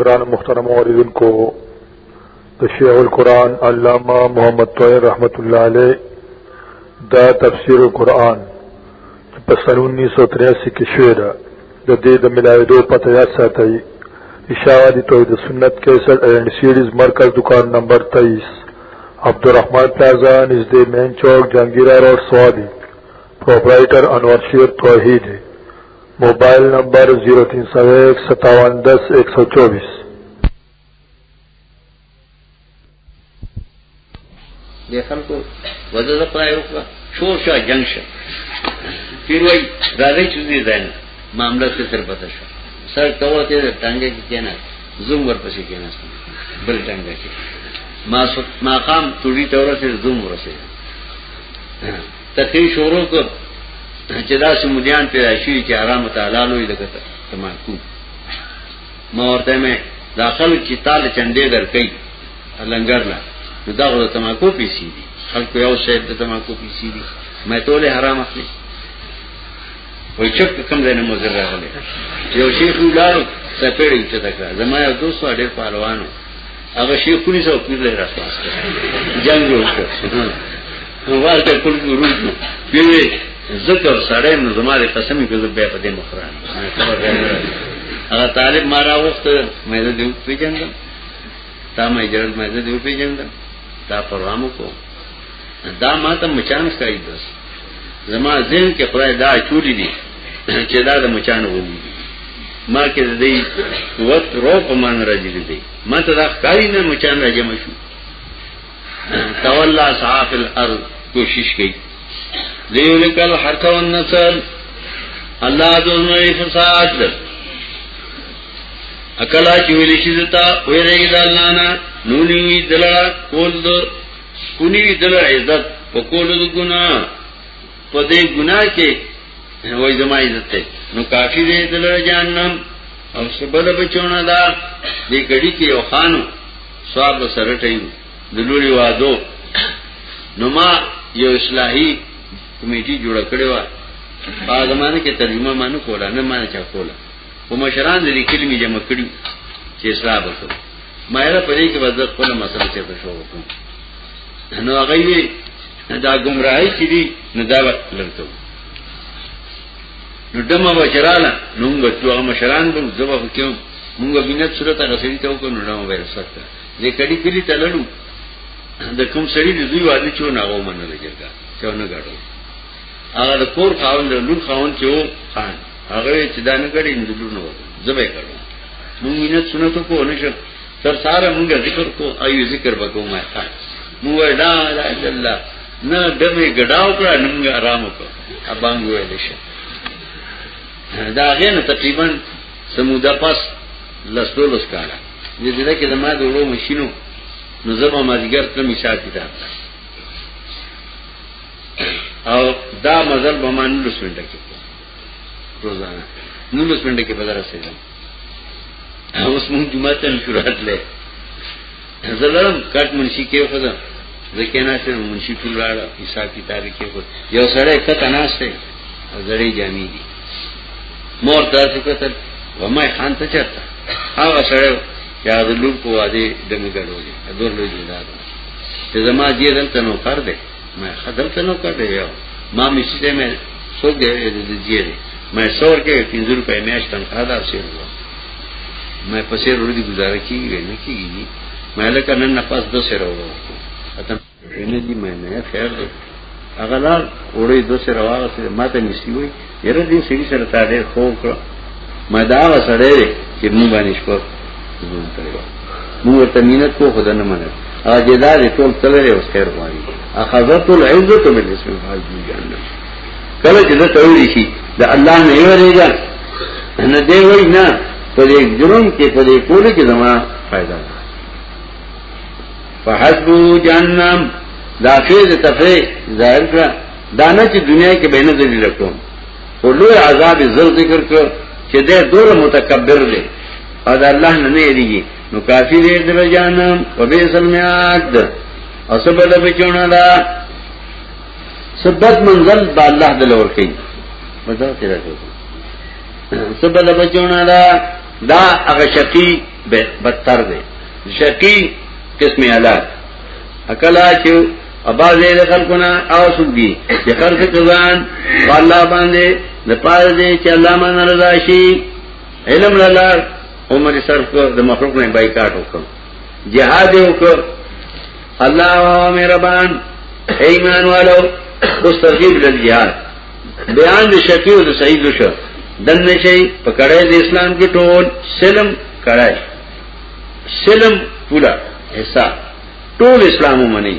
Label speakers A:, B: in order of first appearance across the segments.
A: گران محترم عوردن کو تشیح القرآن علامہ محمد طویر رحمت اللہ علیہ دا تفسیر القرآن پس سن انیس سو تریاسی کی شعر دا دید ملاوی دو پتہ یاد ساتھائی اشاہ دی توحید سنت کیسر اینڈ سیریز مرکز دکان نمبر تیئیس
B: عبدالرحمن پلازا نزد مین چوک جہانگیرہ روڈ سوادی پروپرائٹر انور شیر توحید موبایل نمبر 03015710124 د خلکو وزه پای وکړه شور شو جنگ شو پیروي راځي چې دې ځان معاملې څه تر پته شو سر کومه ته ټانګه کې کنه زوم ورپسې کنه بل ټانګه کې ما ما قام توري تورسه زوم ورسه تقریر شروع کړ چې دا سمودیان پیدا شي چې آرام تعالی لوی دغه تمکو ما ورته مې داخل چې تعالی چندې درکې لنګر نه نو دا غو تمکو پیسي دي خلکو یو شی د تمکو پیسي دي مې ټول حرام اخلي وای چې کوم ځای نه مزر راغلی یو شیخ ولار سپېړې ته تکړه زما یو دوست اړ پهلوانو هغه شیخ کونی سو پیر له
A: راځه جنگ
B: وکړ نو ورته کول ګورو پیوې ذکر سړی نو زماره قسم کې زه بیا په دې مخران هغه طالب مارا وخت مې زه دیو پیژندم تا مې جرد مې زه دیو پیژندم تا پروامو کو دا ما ته مچان ښکاري داس زما ذهن کې خدای دا چولی دي چې دا د مچان وږي ما کې دې قوت رو په مان راځي دي ما ته دا ښکاري نه مچان راځي مشو تولا صاحب الارض کوشش کوي لیولکل حرک و النسل اللہ دونو فساد اکلا چویلی شیزتا ویرگی دالنانا نونیوی دلڑا کول دو کنیوی دلڑا عزت پا کول دو گناہ پا دے گناہ کے وی زمان عزت تے نو کافی دے دلڑا جاننم او سبل بچونا دا دے کڑی کے یو خانو سواب سرٹیو دلوری وادو نو ما یو اصلاحی کمیټي جوړ کړی و هغه زمانه کې ترجمه مانو کوله نه مانه چا کوله او مشران دې کلمې جمع کړی چې اسلام وکړ ما یې په دې کې وځه خپل مسله چې په شو وکړ نو هغه یې دا گمراهی چې دي نه دا لرته نو دمه بچراله نو موږ ټول مشران به زبا کوم موږ بنت صورت هغه سړي ته وکړو نو نو وایره سخته دې کډی کلی تلړو د کوم سړي د دوی واده چونه غو منل جرګه چونه غاړو هغه کور خاوند لور خاوند چې و خان هغه چې دا نه کړی نو لور نو زبې کړو موږ نه سنت کو نه شو تر ساره موږ ذکر کو ایو ذکر وکړو ما خان موږ دا لا اله الا الله نه دمه ګډاو کړه موږ آرام وکړو ابانګ وې شه دا غنه تقریبا سمودا پاس لسلو لسکاره دې دې کې زمما د ورو مشینو نو زما مازیګر ته میشاتې تا او دا مزل به مان نلس منټه کې روزانه نلس منټه کې بدر رسېږم اوس موږ جمعه ته شروعات لې زلرم کټ منشي کې خدا ځکه نه چې منشي ټول راړه حساب کتاب کې یو سره کټ اناسته زړې جامې دي مور تاسو کتل ومه خان ته چرته هغه سره یاد لور کو واده دمه ګړوي دور لوي دا ته زما دې دلته نو کار دی میں خدل ته نو کړی یو ما میشته مې څوک دې دې دې مې سور کې 300 روپے میاشت تنخواه دا سیر وو مې په سیر ورو دي گزاره کیږي نه کیږي مې لکه نن نفس دو سیر وو اته نه دي مې نه خیر دې هغه لار وړې دو سیر واغسه ماته نسی وي یره دې سری سره تا ډېر خو کړ مې دا وسره چې مونږ باندې شکر زموږ ته مونږ ته مينت کو خدانه منه اجدار ټول تللې اوس خیر وایي اخذت العزه من اسم الحج جهنم کله چې دا توری شي د الله نه ویریږي نه دی وای نه په دې جرم کې په دې کول کې زما फायदा ده فحسبو جهنم دا فیض تفریح ظاهر کړه دا نه چې دنیا کې بینه دلیل کوم او لوی عذاب زر ذکر کړ چې دې دور متکبر دی او دا الله نه نه یریږي نو کافی دې در جانم په بیسل میاد اسبد بچونه دا سبد منزل با الله دل ور کوي
A: مزه تیرا کوي
B: سبد بچونه دا دا هغه شقی بدتر دی شقی قسم حالات اکلا چې اباز دې خلقونه او سږي چې خرڅ کزان والله باندې د پاره دې چې الله مان رضا شي علم لار عمر صرف کو مخلوق نے بائی کاٹ ہو جہاد اللہ مہربان ایمان والو اس ترکیب لد جہاد بیان شکیو تو صحیح دش دن سے پکڑے دے اسلام کی ٹول سلم کڑائے سلم پورا حصہ ٹول اسلام منی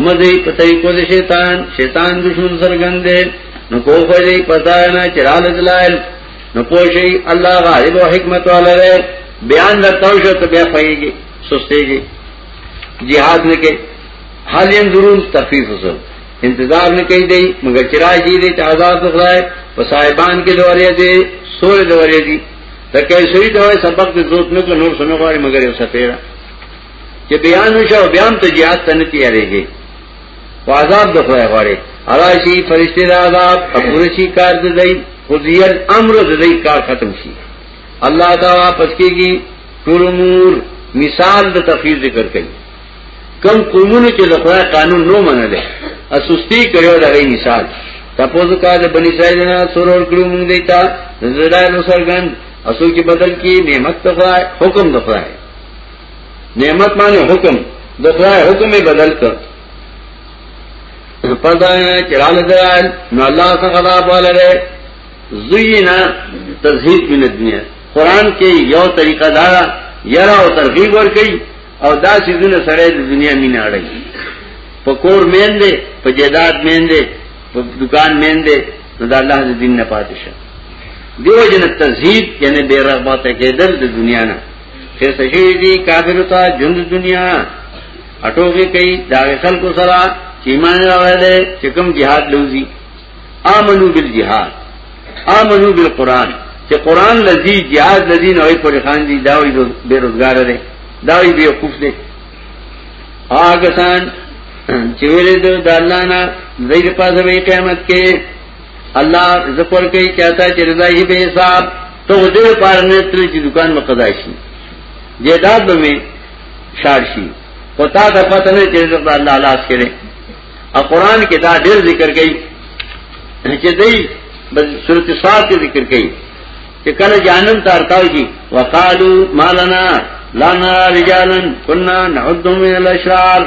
B: امدی پتہ کو شیطان شیطان دشمن سرگندے نکو پتا چرال دلائل نو پوشی اللہ غالب و حکمت والا رہے بیان درتاو شو تو بیا پھائیں گے سستے گے جہاد نے کہ حال ضرور تخفیف حسن انتظار نے کہی دی مگر چرای جی دے عذاب دخلائے و صاحبان کے دورے دے سورے دورے دی تکہ سوئی دوائے سبق دے زوت نکو نور سنو گواری مگر یو سفیرہ کہ بیان ہوشا و بیان تو جہاد تنتی ارے گے و عذاب دخلائے گوارے علاشی فرشتے دا عذاب اپورشی کار دے دی خزیل امر زدئی کار ختم سی اللہ دا واپس کی گی ٹرمور مثال دا تفیر ذکر کری کم قومون کے دخرا قانون نو من دے اسستی کرو دا گئی مثال تپوز کا دا بنی سائی دینا سور اور کرو مونگ دیتا نظرائے نسرگن اصول کی بدل کی نعمت دخرا ہے حکم دخرا ہے نعمت مانے حکم دخرا ہے حکم میں بدل کر پردہ چرال لگ نو اللہ سے خلاف والا رہے زینا تزہید من دنیا قرآن کې یو طریقہ دارا یرا او ترغیب ورکي او دا سیزونه سره د دنیا مینا اړي په کور مین دي په جیداد مین دي په دکان مین دي نو دا الله د دین نه پاتې شه دیو جن تزہید یعنی بے رغبت کېدل د دنیا نه خیر سشي دي کافر ته جند دنیا اټوږي کوي دا خلکو سره چې ایمان راوړل چې کوم jihad لوزي امنو بالجihad امنو بالقران چې قران لذي جهاد لذي نوې پر خان دي داوي بیروزګار دي داوي بي وقوف دي هغه سان چې ویلې د الله نه زید پاسه وي قیامت کې الله ذکر کوي چاته چې رضای به حساب تو دې پار نه تل چې دکان مقضا شي جیداد به شار شي پتا د پته نه چې رضا الله لاس کړي او قران کې دا ډېر ذکر کوي چې دې بل صورت صاد کې ذکر کړي چې کله جانم تارتاو شي وقالو مالنا لا نرى رجالا كنا نعدهم من الاشرار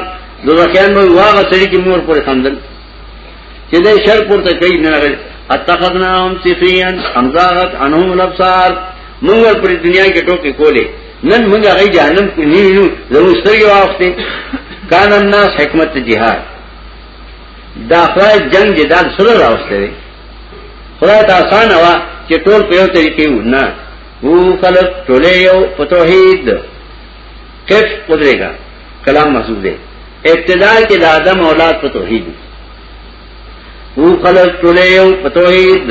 B: دوکان مو واغه سړي کې مور پر خندل چې دې شر پورته کوي نه راغلي اتخذناهم سفيان امزاغت انهم الابصار موږ پر دنیا کې ټوکی کولې نن موږ غي جهنم کې نیو زموږ سترګې واسطه کان الناس حکمت جهاد دا خدای جنگ جدال سره راوسته خدای ته آسان وا چې ټول په یو طریقې ونه وو خلق ټول یو په توحید کیف ودرېګا کلام محسوس دی ابتدا کې د آدم اولاد په توحید وو خلق ټول یو په توحید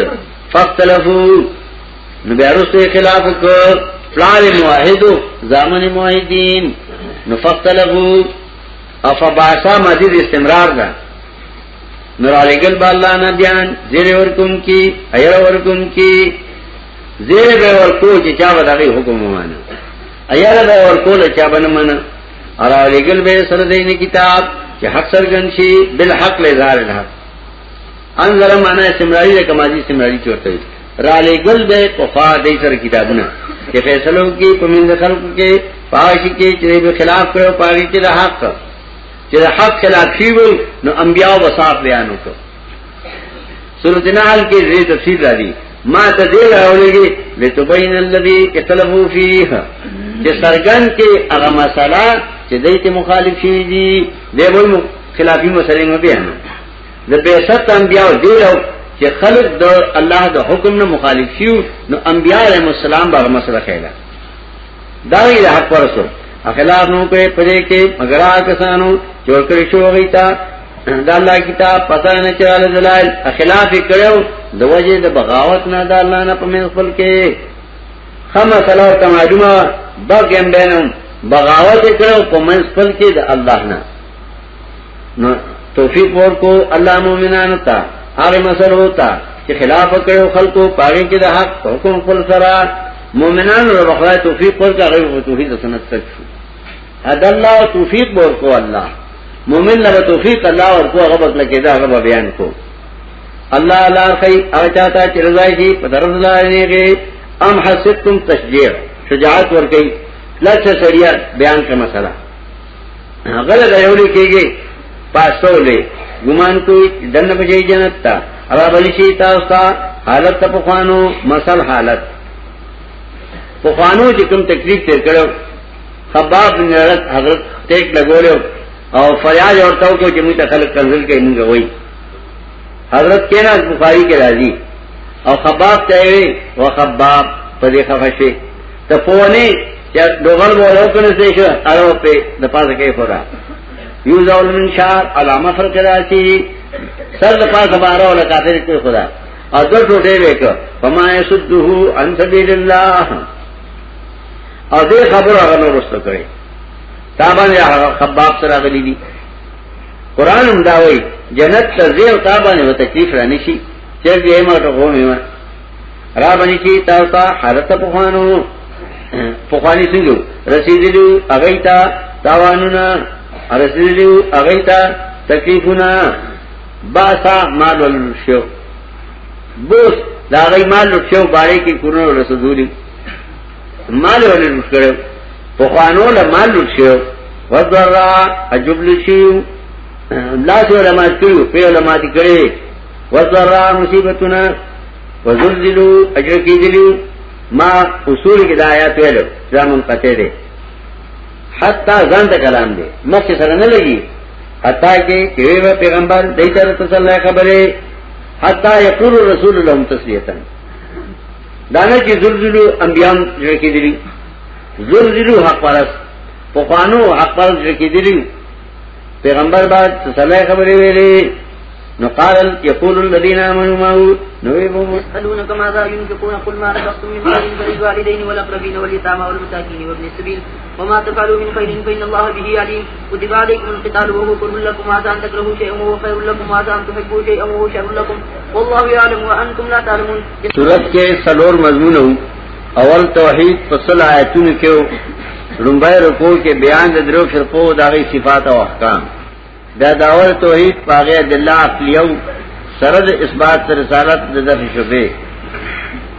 B: فختلفو نو بیا وروسته خلاف وکړ پلار موحدو زامن موحدین نو فختلفو افباسا مزید استمرار ده نور علیگل با اللہ نا دیان زیر ورکم کی ایر ورکم کی زیر بے ورکو چی چاو داغی حکم مانا ایر بے ورکو لچاو نمانا اور علیگل بے سردین کتاب چی حق سرگنشی بالحق لزار الحق انظر مانا سمراری لکا ماضی سمراری چورتا ہے را علیگل بے قفا دی سر کتابنا چی فیصلوں کی پمند خلق کے پاوشی کے چی بے خلاف کرو پاگی چی دا حق کرو چې حق خلاف شي وي نو انبیاء وصاف بیان وکړو سورۃ النحل کې دې تفصیل راځي ما ته دې راولېږي لتبین الذی اختلفوا فیه چې سرګن کې هغه مسله چې دې ته مخالف شي دي دې وایي خلافی مسلې مې بیان د بهشت انبیاء دې راو چې خلق د الله د حکم نه مخالف شي نو انبیاء علیهم السلام باندې مسله خېلا دا یې حق ورسره اخلاف نو کرے پدے کے مگر آکسانو چور کرے شو غیتا دا اللہ کتاب پتا نه چرال دلائل اخلاف کړو د وجه د بغاوت نه دا الله نه پمن خپل کې خمه سلام ته معلومه بګم بینم بغاوت کړو پمن خپل کې د الله نه نو توفیق ورکو الله مؤمنانو ته هغه مسل وتا چې خلاف کړو خلکو پاره کې د حق حکم خپل سره مؤمنانو له بغاوت توفیق ورکړو توحید سنت تک شو هدا الله توفیق ورکو الله مومن له توفیق الله ورکو هغه بل کې دا هغه بیان کو الله لا خی او چاته چې رضای شي په درز لایږي ام حسبتم تشجيع شجاعت ورکی لکه سریه بیان کا مسله غل غیولی کېږي پاسولې ګمان کوي دنه بجې جنت تا را بلی شي تاسو حالت په خوانو مسل حالت په خوانو چې کوم تکلیف تیر کړو خباب بن حضرت حضرت ټیک لګولیو او فریاد ورته وکړو چې موږ ته خلک کنزل کوي موږ وایي حضرت کینا بخاری کې راځي او خباب ته وي او خباب په دې خفشه ته فونې چې دوغل وره کنه څه شو هغه په د پاسه کې خورا یو ځول من شار علامه فرق راځي سر د پاسه بارو له کافر کې خدا او دو ټوټې وکړه فما يسدوه عن سبيل الله او دې خبر هغه نو رسته کوي تا باندې خباب سره غلي دي قران هم دا وایي جنت ته زیو تا باندې وته تکلیف را نشي چې دې ما ته قوم یې را باندې چې تا تا حالت په خوانو په خواني څنګه رسیدلو هغه تا تاوانونه رسیدلو هغه تا تکلیفونه باسا مال ول شو بوس دا غي مال ول شو باندې کې کورونو رسول مال ولې لوټ کړو په خوانو له مال لوټ شو وذرا عجب لشیو لاس علماء کړو په علماء دي کړي وذرا مصیبتنا وذللوا اجر کیدلو ما اصول کې د آیات ویلو ځامن پته دي حتا ځان ته کلام دي مخکې سره نه لګي حتا کې چې پیغمبر دایته رسول الله خبره حتا یقول رسول الله تسلیتا دانا چی زلزلو انبیان جرکی دلیو زلزلو حق پرست پخوانو حق پرست جرکی دلیو پیغمبر بعد سسلح خبری ویلی نو قال يقول الذين امنوا ما نو
A: يسالون كما ذا ينفقون قل ما رزقتم من خير فللوالدين والاقربين واليتامى والمساكين وابن السبيل وما تفعلوا من خير فان الله به عليم كتب عليكم القتال وهو كره لكم عسى ان تكرهوا شيئا وهو خير لكم وعسى ان تحبوا شيئا وهو شر لكم والله يعلم وانتم لا تعلمون سورت
B: کې سلور مضمون اول توحید فصل آیتونو کې رمبای رکوع کې بیان د درو فرقو داغي صفات او احکام دا داور توحید پاغه د الله عقلیو سره د اثبات رسالت د دغه شوبې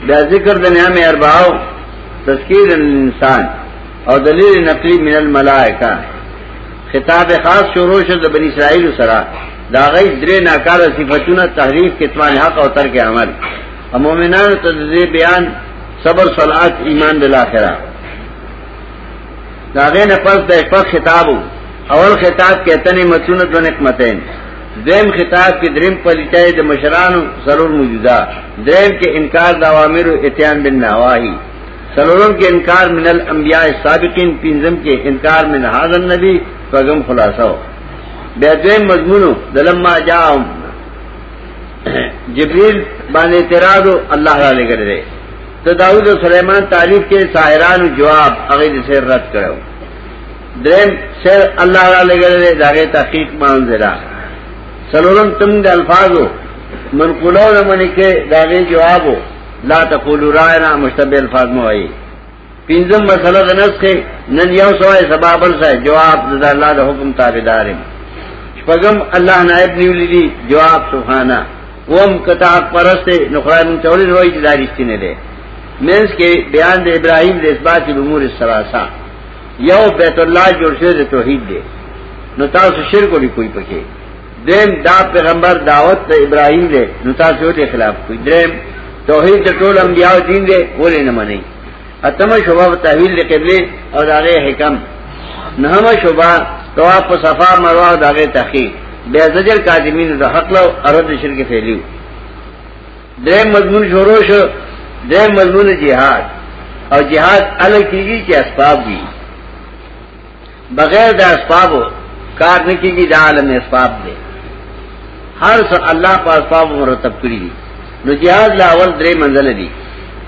B: دا ذکر د نعمت اربعو تذکیر الانسان او دلیل نقلی من الملائکه خطاب خاص شروع شو د بنی اسرائیل سره دا غي درې ناکاره صفاتونه تحریف کتمان حق او ترک عمل او مؤمنانو ته دې بیان صبر صلات ایمان بالاخره دا غي نه پس د خطابو اول خطاب کے اتنے متونت و نکمتین درم خطاب کے درم پریچے مشران سرور موجودہ درم کے انکار بن نواہی سرور کے انکار من الانبیاء سابقین سابقم کے انکار من حاضر نبی فغم خلاصہ بے دین مضمون جا جبریل بان تراد و اللہ کرے تو داود و سلیمان تعریف کے ساحران جواب عقید سے رد کرو درین سر اللہ را لگلے داغے تحقیق مانزلہ سلورم تم دا الفاظو منقولو نمانی کے داغے جوابو لا تقولو رائنا مشتبه الفاظ موائی پینزم مسئلہ دنس کے نن یو سوائے سبابل سائے جواب دا اللہ دا حکم تابدارم شپگم اللہ نائب نیولی دی جواب سبحانہ وم کتاب پرست نخرای من تولی روئی جدا رشتی نے دے مینس کے بیان دے ابراہیم دے اثبات الامور السلاسہ یو بیت الله جوړ شوی د توحید دی نو تاسو شرک لري کوئی پکې دیم دا پیغمبر دعوت ته ابراهیم دی نو تاسو دې خلاف کوئی دریم توحید د ټول انبیاء دین دی ولې نه منئ اتمه شوبه تحویل د قبله او دغه حکم نهمه شوبه طواف صفا مروه دغه تحقیق بیا زجر کاظمین د حق لو ارد شرک فعلیو دریم مضمون شروع شو دریم مضمون جهاد او جهاد الګ کیږي چې اسباب وي بغیر د اسبابو کار نه کیږي د عالم اسباب دی هر څه الله په اسبابو مرتب کړی دی نو جهاد لاول درې منزل دی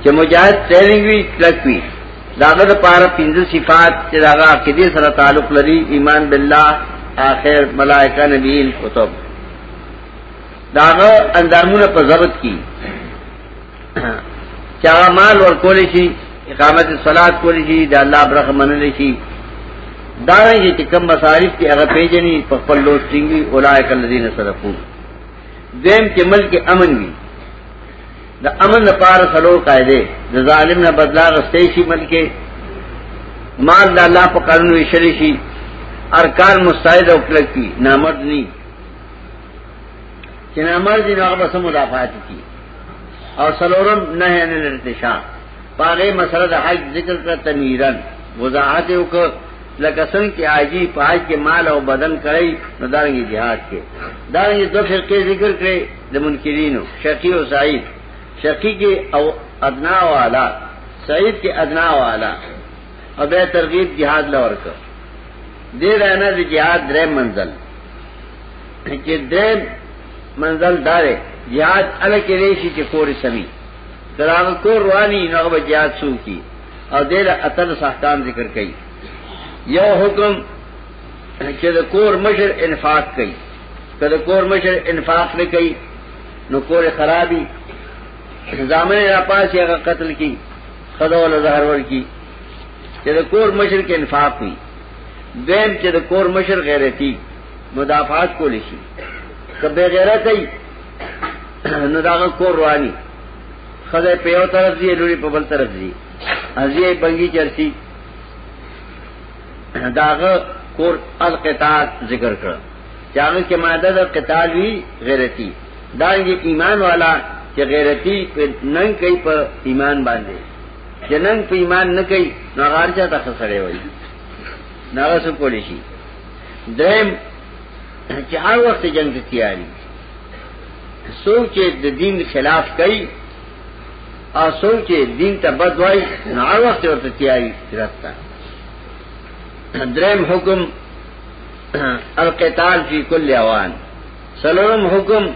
B: چې مجاهد ټریننګ وی کلک وی داغه لپاره پنځه صفات چې داغه عقیده سره تعلق لري ایمان بالله آخر ملائکه نبیین کتب داغه اندامونه په ضبط کی چا مال ور کولې شي اقامت الصلات کولې شي د الله برخه منلې شي دارنګه چې کم مصارف کې هغه پیجنې په خپل لوټینګي اولایک الذین صرفو دیم کې ملک امن وي د امن لپاره سلو قاعده د ظالم نه بدلا غستې شي ملک مال د الله په قانون ویشل شي ارکان مستعد او کلک کی نامرد نی چې نامرد دی هغه سم مدافعات کی او سلورم نه نه لرتشا پاره مسله د حج ذکر کړه تنیرن وضاحت وکړه لکه څنګه چې عاجی په حج کې مال او بدن کړی نو دارنګي jihad کې دارنګي دوه فرقې ذکر کړې د منکرینو شقی او سعید شقی کې او ادنا او اعلی سعید کې ادنا او اعلی او به ترغیب jihad لور کړ دې رانه د jihad درې منزل چې درې منزل دارې jihad الکه ریشي چې کور سمي دراغ کور رواني نو به jihad سو کی او دې له اتل صحتان ذکر کړي یو حکم چې د کور مشر انفاق کوي کله کور مشر انفاق نه کوي نو کور خرابي زامن را پاس هغه قتل کی خدای له زهر ور کی چې د کور مشر کې انفاق وي دیم چې د کور مشر غیرتی مدافعات کول شي کبه غیرت ای نو دا کور رواني خدای په یو طرف دی لوري په بل طرف دی ازي بنګي چرسي داغه کور القتال ذکر کړ چاغه کې ماده د قتال وی غیرتی دا ایمان والا چې غیرتی نن کوي په ایمان باندې چې نن په ایمان نه کوي نو غار چا تاسو سره وایي ناغه څه کولی شي دریم چې هر وخت جنگ تیاری سوچ د دین خلاف کوي او سوچ دین ته بدوي نو هر وخت ورته تیاری راتتا درم حکم القتال فی کل وان سلورم حکم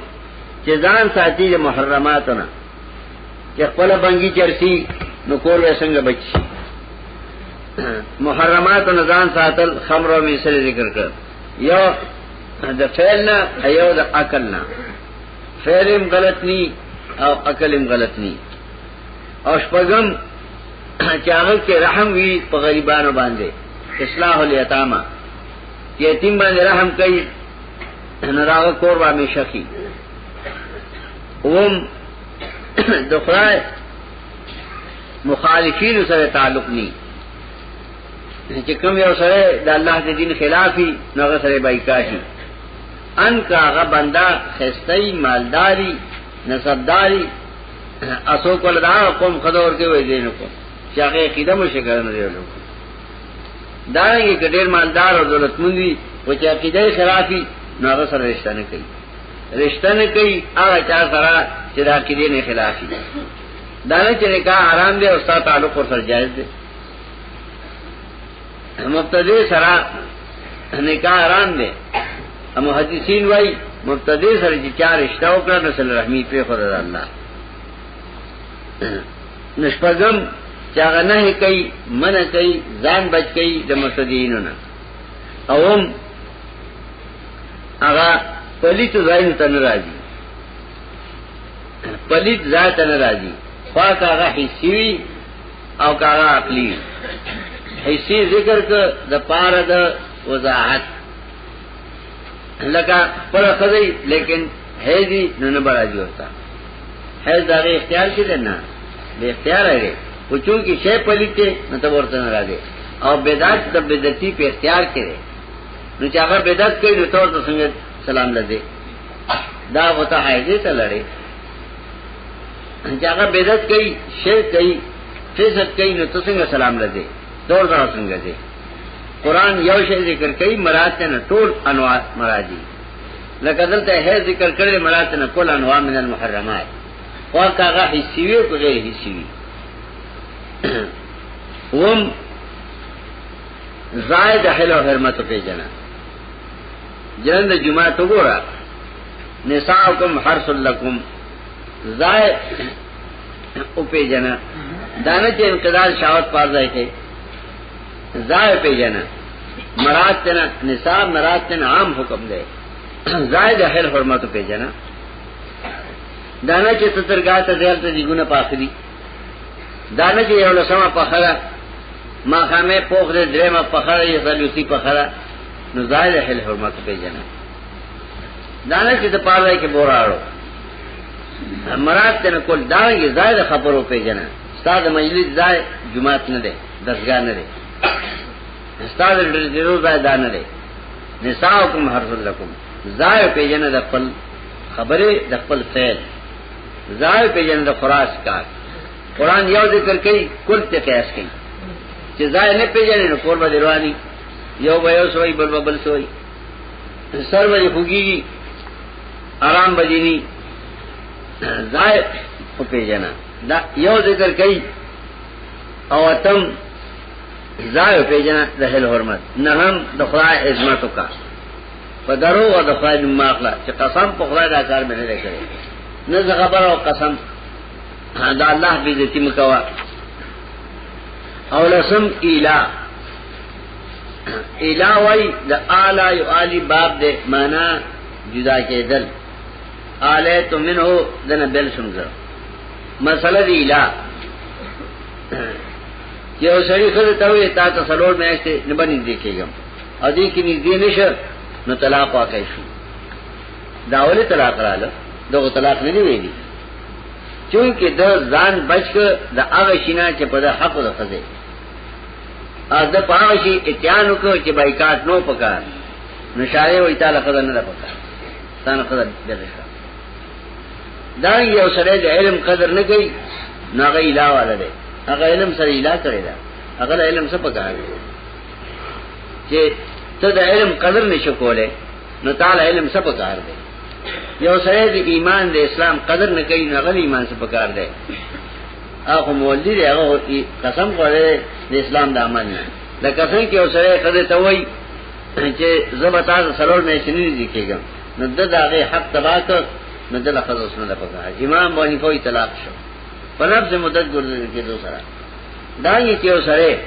B: یہ ساتھی سا تی یا محرمات نہ بنگی چرسی نکول سنگ بچی محرمات نہ زان ساتل خمروں میں سر ذکر کر یو دا فیل نہ یو دا عقل نہ فیلم غلط نی او عقلم غلط نی اوشپ چاغ کے رحم بھی پغریبان باندھے اصلاح لامہ یہ تین بندہ ہم کئی راغ کوربہ میں شکی مخالفین مخالفی تعلق نی نیمسرے اللہ کے دن خلاف ہی نر بائی کا ہی ان کا بندہ خیس مالداری نہ صداری اشوک و لاخم خدو کے قیدم شرم رے کو دارنګه ګډیر مالدار او دولتمند وي او چې عقیده خلافي نو هغه سره رشتہ نه کوي رشتہ نه کوي هغه چا سره چې د عقیده نه خلافي دا نه چې نکاح حرام دی او ستاسو تعلق ورسره جایز دی مبتدی سره نکاح حرام دی هم حدیثین وای مبتدی سره چې چا رشتہ وکړه نو صلی الله رحمی په خدای الله نشپغم چاغه نه کوي من کوي ځان بچ کوي د مفسدینو نه اوم هغه پلیت ځاین ته ناراضي پلیت ځای ته ناراضي خوا کاغه حسي او کاغه عقلی حسي ذکر ک د پاره د وضاحت لکه پر خدای لیکن هېږي نن به راځي وتا هېځ دا اختیار کې ده نه به اختیار لري خو چونکی شی پلیته نو ته ورته نه راځي او بدعت د بدعتي په اختیار کړي نو چې هغه بدعت کوي نو ته څنګه سلام لږه دا وته حایزه ته لړې چې هغه بدعت کوي شی کوي فسق کوي نو ته څنګه سلام لږه دور دا څنګه دي قران یو شی ذکر کوي مراد نه ټول انواع مرادي لکه دلته هي ذکر کړي مراد نه کول انواع من المحرمات واکه هغه حسیوی او غیر حسیوی اوم زائد اہل و حرمت پہ جنا جلند جمع تو گورا نسا کم ہر سلکم زائد اوپے جنا دان کے انقدار شاوت پار رہے تھے زائے پہ جنا مراد تین نصاب مراد تین عام حکم دے زائد اہل حرمت پہ جنا دانا چترگاہ تجلتا جی گنا پاخری دانه چې یو لسمه پخره ما خامه پوخ دې درېمه پخره یې سلوسی پخره نو ظاهر هل حرمت په جنا دانه چې د پاره کې بوراړو مراد ته کول دا یې ظاهر خبرو په جنا استاد مجلس ځای جمعات نه ده دسګا نه ده استاد ډېرو ځای دان نه ده نساءکم حرث لكم ظاهر په جنا د خپل خبره د خپل فعل ظاهر په جنا د خراس کار قرآن یو ذکر کئی کل تے قیاس کئی چی ظاہر نے پی جانے نکور با دروانی یو با یو سوئی بل با بل سوئی سر با دی خوگی گی آرام با دینی ظاہر کو پی جانا یو ذکر کئی او اتم ظاہر پی جانا دہل حرمت نہم دخلاء عظمتو کا فدرو و دخلاء نماخلہ چی قسم پخلاء دا کار میں نے دیکھے نزد خبر او قسم دا دا اللہ مکوا لسم ایلا ایلا یو آلی باب دے مانا جدا کے دل آلے تو من ہو دن بل سن کر مسئلہ دی ایلا یہ خود تا تروڑ میں ایسے نبنی دیکھے گا نزدی نشر نو دین سر نلاک آئیشو دا تلاک دو طلاق نہیں میری چونکه د ځان بچ د هغه شینا چې په حق د خزه ا د پاوشي اتیانو کو چې بایکاټ نو پکار نشاره وې تعالی خدای نه پکار ستانه خدای دې دا یو سره د علم قدر نه کوي ناغه اله والا دی هغه علم سره اله کړی دا هغه علم څه پکار چې ته د علم قدر نشو کولای نو تعالی علم څه پکار دی یو سره د ایمان د اسلام قدر نه کوي نه غل ایمان څخه پکار دی هغه مولدی دی هغه قسم کوي د اسلام د امن نه لکه څنګه یو سره قدر ته وای چې زبتا سرور مې شنی دي کېږم نو د هغه حق تبا کړ نو دل خلاص نه پکار امام باندې کوئی طلاق شو په لفظ مدد ګرځي کې دوه سره دا یې چې یو سره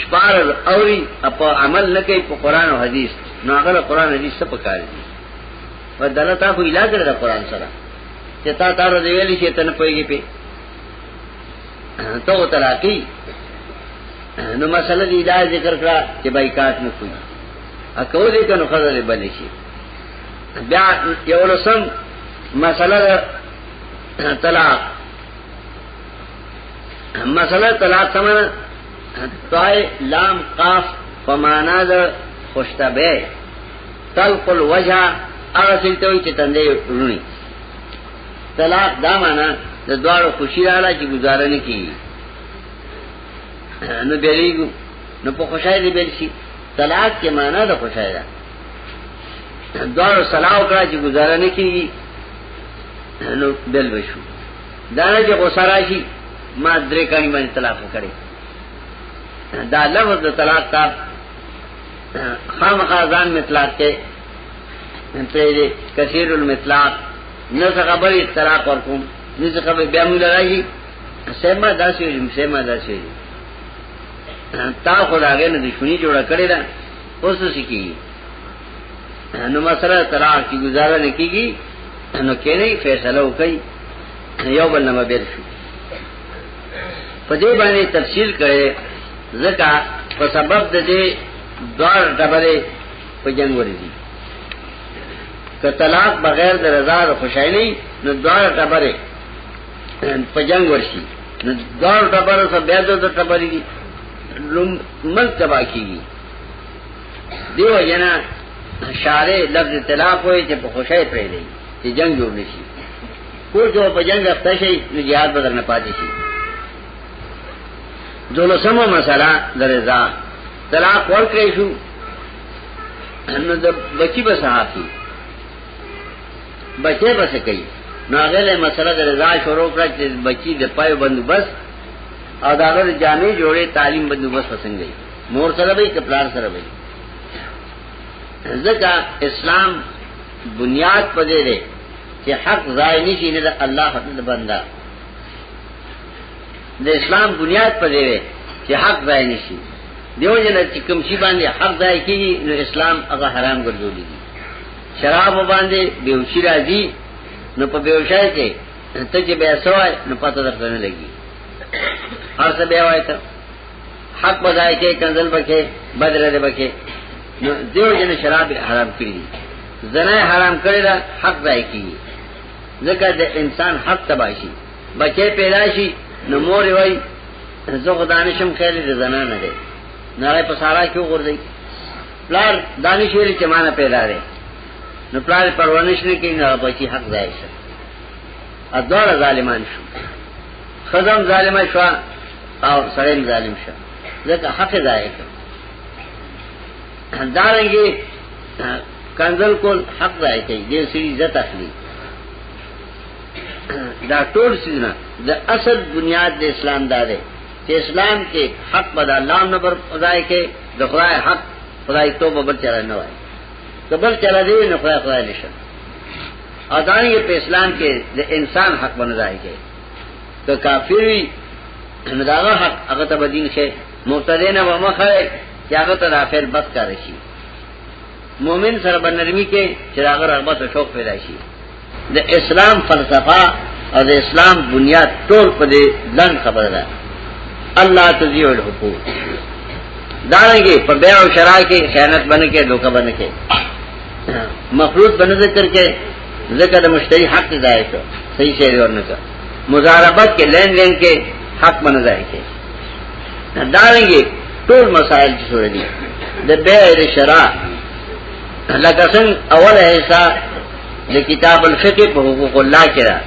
B: شپار اوري اپا عمل نه کوي په قران او حديث نو هغه قران حديث څخه پکار دي ودنه تا خو اله کړل قرآن سره چې تا تا ورو دی ویلی چې تن پويږي په ته وترا کی نو مسله دی دا ذکر کړه چې بایکاټ نه کوي ا کو دې کنه خدای بلې شي بیا یو لسم مسله طلاق مسله طلاق سمانه طای لام قاف فمانا د خوشتبه تلق الوجه هغه څنګه وي چې تندې ورونی طلاق دا معنا د دوار خوشی رااله چې گزاره نه کیږي نو بیلګو نو په خوشاله بیل شي طلاق کې معنا د خوشاله دوار سلاو کړه چې گزاره نه کیږي نو بیل وشو دا نه چې غوسه شي ما درې کانی باندې طلاق وکړي دا لفظ د طلاق کا خام خازان میں طلاق کې پریده کثیر المطلاق نس خبر اطلاق ورکوم نس خبر بیامو لرائی سیمہ دا سیوجم سیمہ دا سیوجم تا خود آگے نا دشمنی جوڑا کرے دا اسو سکی گی نو مسئلہ طلاق کی گزارہ نکی گی نو کینی فیصلہ وکئی یو بل نما بیر شو په دې باندې تفصیل کړي زکه په سبب د دې دوار ډبره په جنگ ورې دي که طلاق بغیر د رضا د خوشحالي نو دوه خبره په جنگ ورشي نو دوه خبره سره بیا د خبرې دي لوم ملک تبا کیږي دیو جنا شارع لفظ طلاق وي چې په خوشحالي پرې دی چې جنگ جوړ نشي کوم جو په جنگ افته شي نو jihad بدل نه پاتې شي دولسمه مسله د رضا طلاق ورکړې شو نو د بچي به صحافي بچے بس کوي نو هغه له مسله د رضا شروع کړ چې بچی د پایو بندوبست او دا غره جامې جوړې تعلیم بندوبست وسنګي مور سره به کپلار سره به ځکه اسلام بنیاد پدې ده چې حق ځای نشي نه د الله حق د بندا د اسلام بنیاد پدې ده چې حق ځای نشي دیو جن چې کوم شی باندې حق ځای کیږي نو اسلام هغه حرام ګرځولې دي شراب باندې بیوشی راځي نو په بیوشای کې ته چې بیا سوای نو پته درته نه لګي هر څه بیا وایته حق بدای کې کنزل بکې بدر دې بکې نو دیو جن شراب حرام کړی زنا حرام کړی دا حق ځای کی ځکه د انسان حق تباشي بچې پیدا شي نو مور وای زه خدانشم خیر دې زنا نه ده نه په سارا کې ورځي پلار دانش ویل چې مان پیدا ده نو پلار پرورنش نه کوي نو بچي حق ځای شي ا دوه ظالمان شو خدام ظالم شو او سړی ظالم شو ځکه حق ځای کړ دارنګي کنزل کول حق ځای کوي دې سړي عزت اخلي دا ټول سيزنه د اصل بنیاد د اسلام دا دی چې اسلام کې حق بد الله نمبر ځای کې د خدای حق خدای توبه بل چره نه وایي کبل چلا دی نو خدای خدای نشه اذان یې په اسلام کې د انسان حق بنځای کې ته کافری نو داغه حق هغه ته بدین شه مبتدی نه و مخه چې هغه ته رافل بس کار شي مؤمن سره بنرمي کې چې هغه رغبت او شوق پیدا شي د اسلام فلسفه او د اسلام بنیاد ټول په دې لن خبره ده الله تزیع الحقوق دارنګه په بیع او شرع کې خیانت باندې کې دوکه باندې کې مفروض بن ذکر کے ذکر مشتری حق ضائع کو صحیح شعر اور نظر مزاربت کے لین دین کے حق بن ضائع کے ڈالیں گے ټول مسائل چې سورې دي د بیع شرع لکه څنګه اوله حصہ د کتاب الفقه په حقوق الله کې را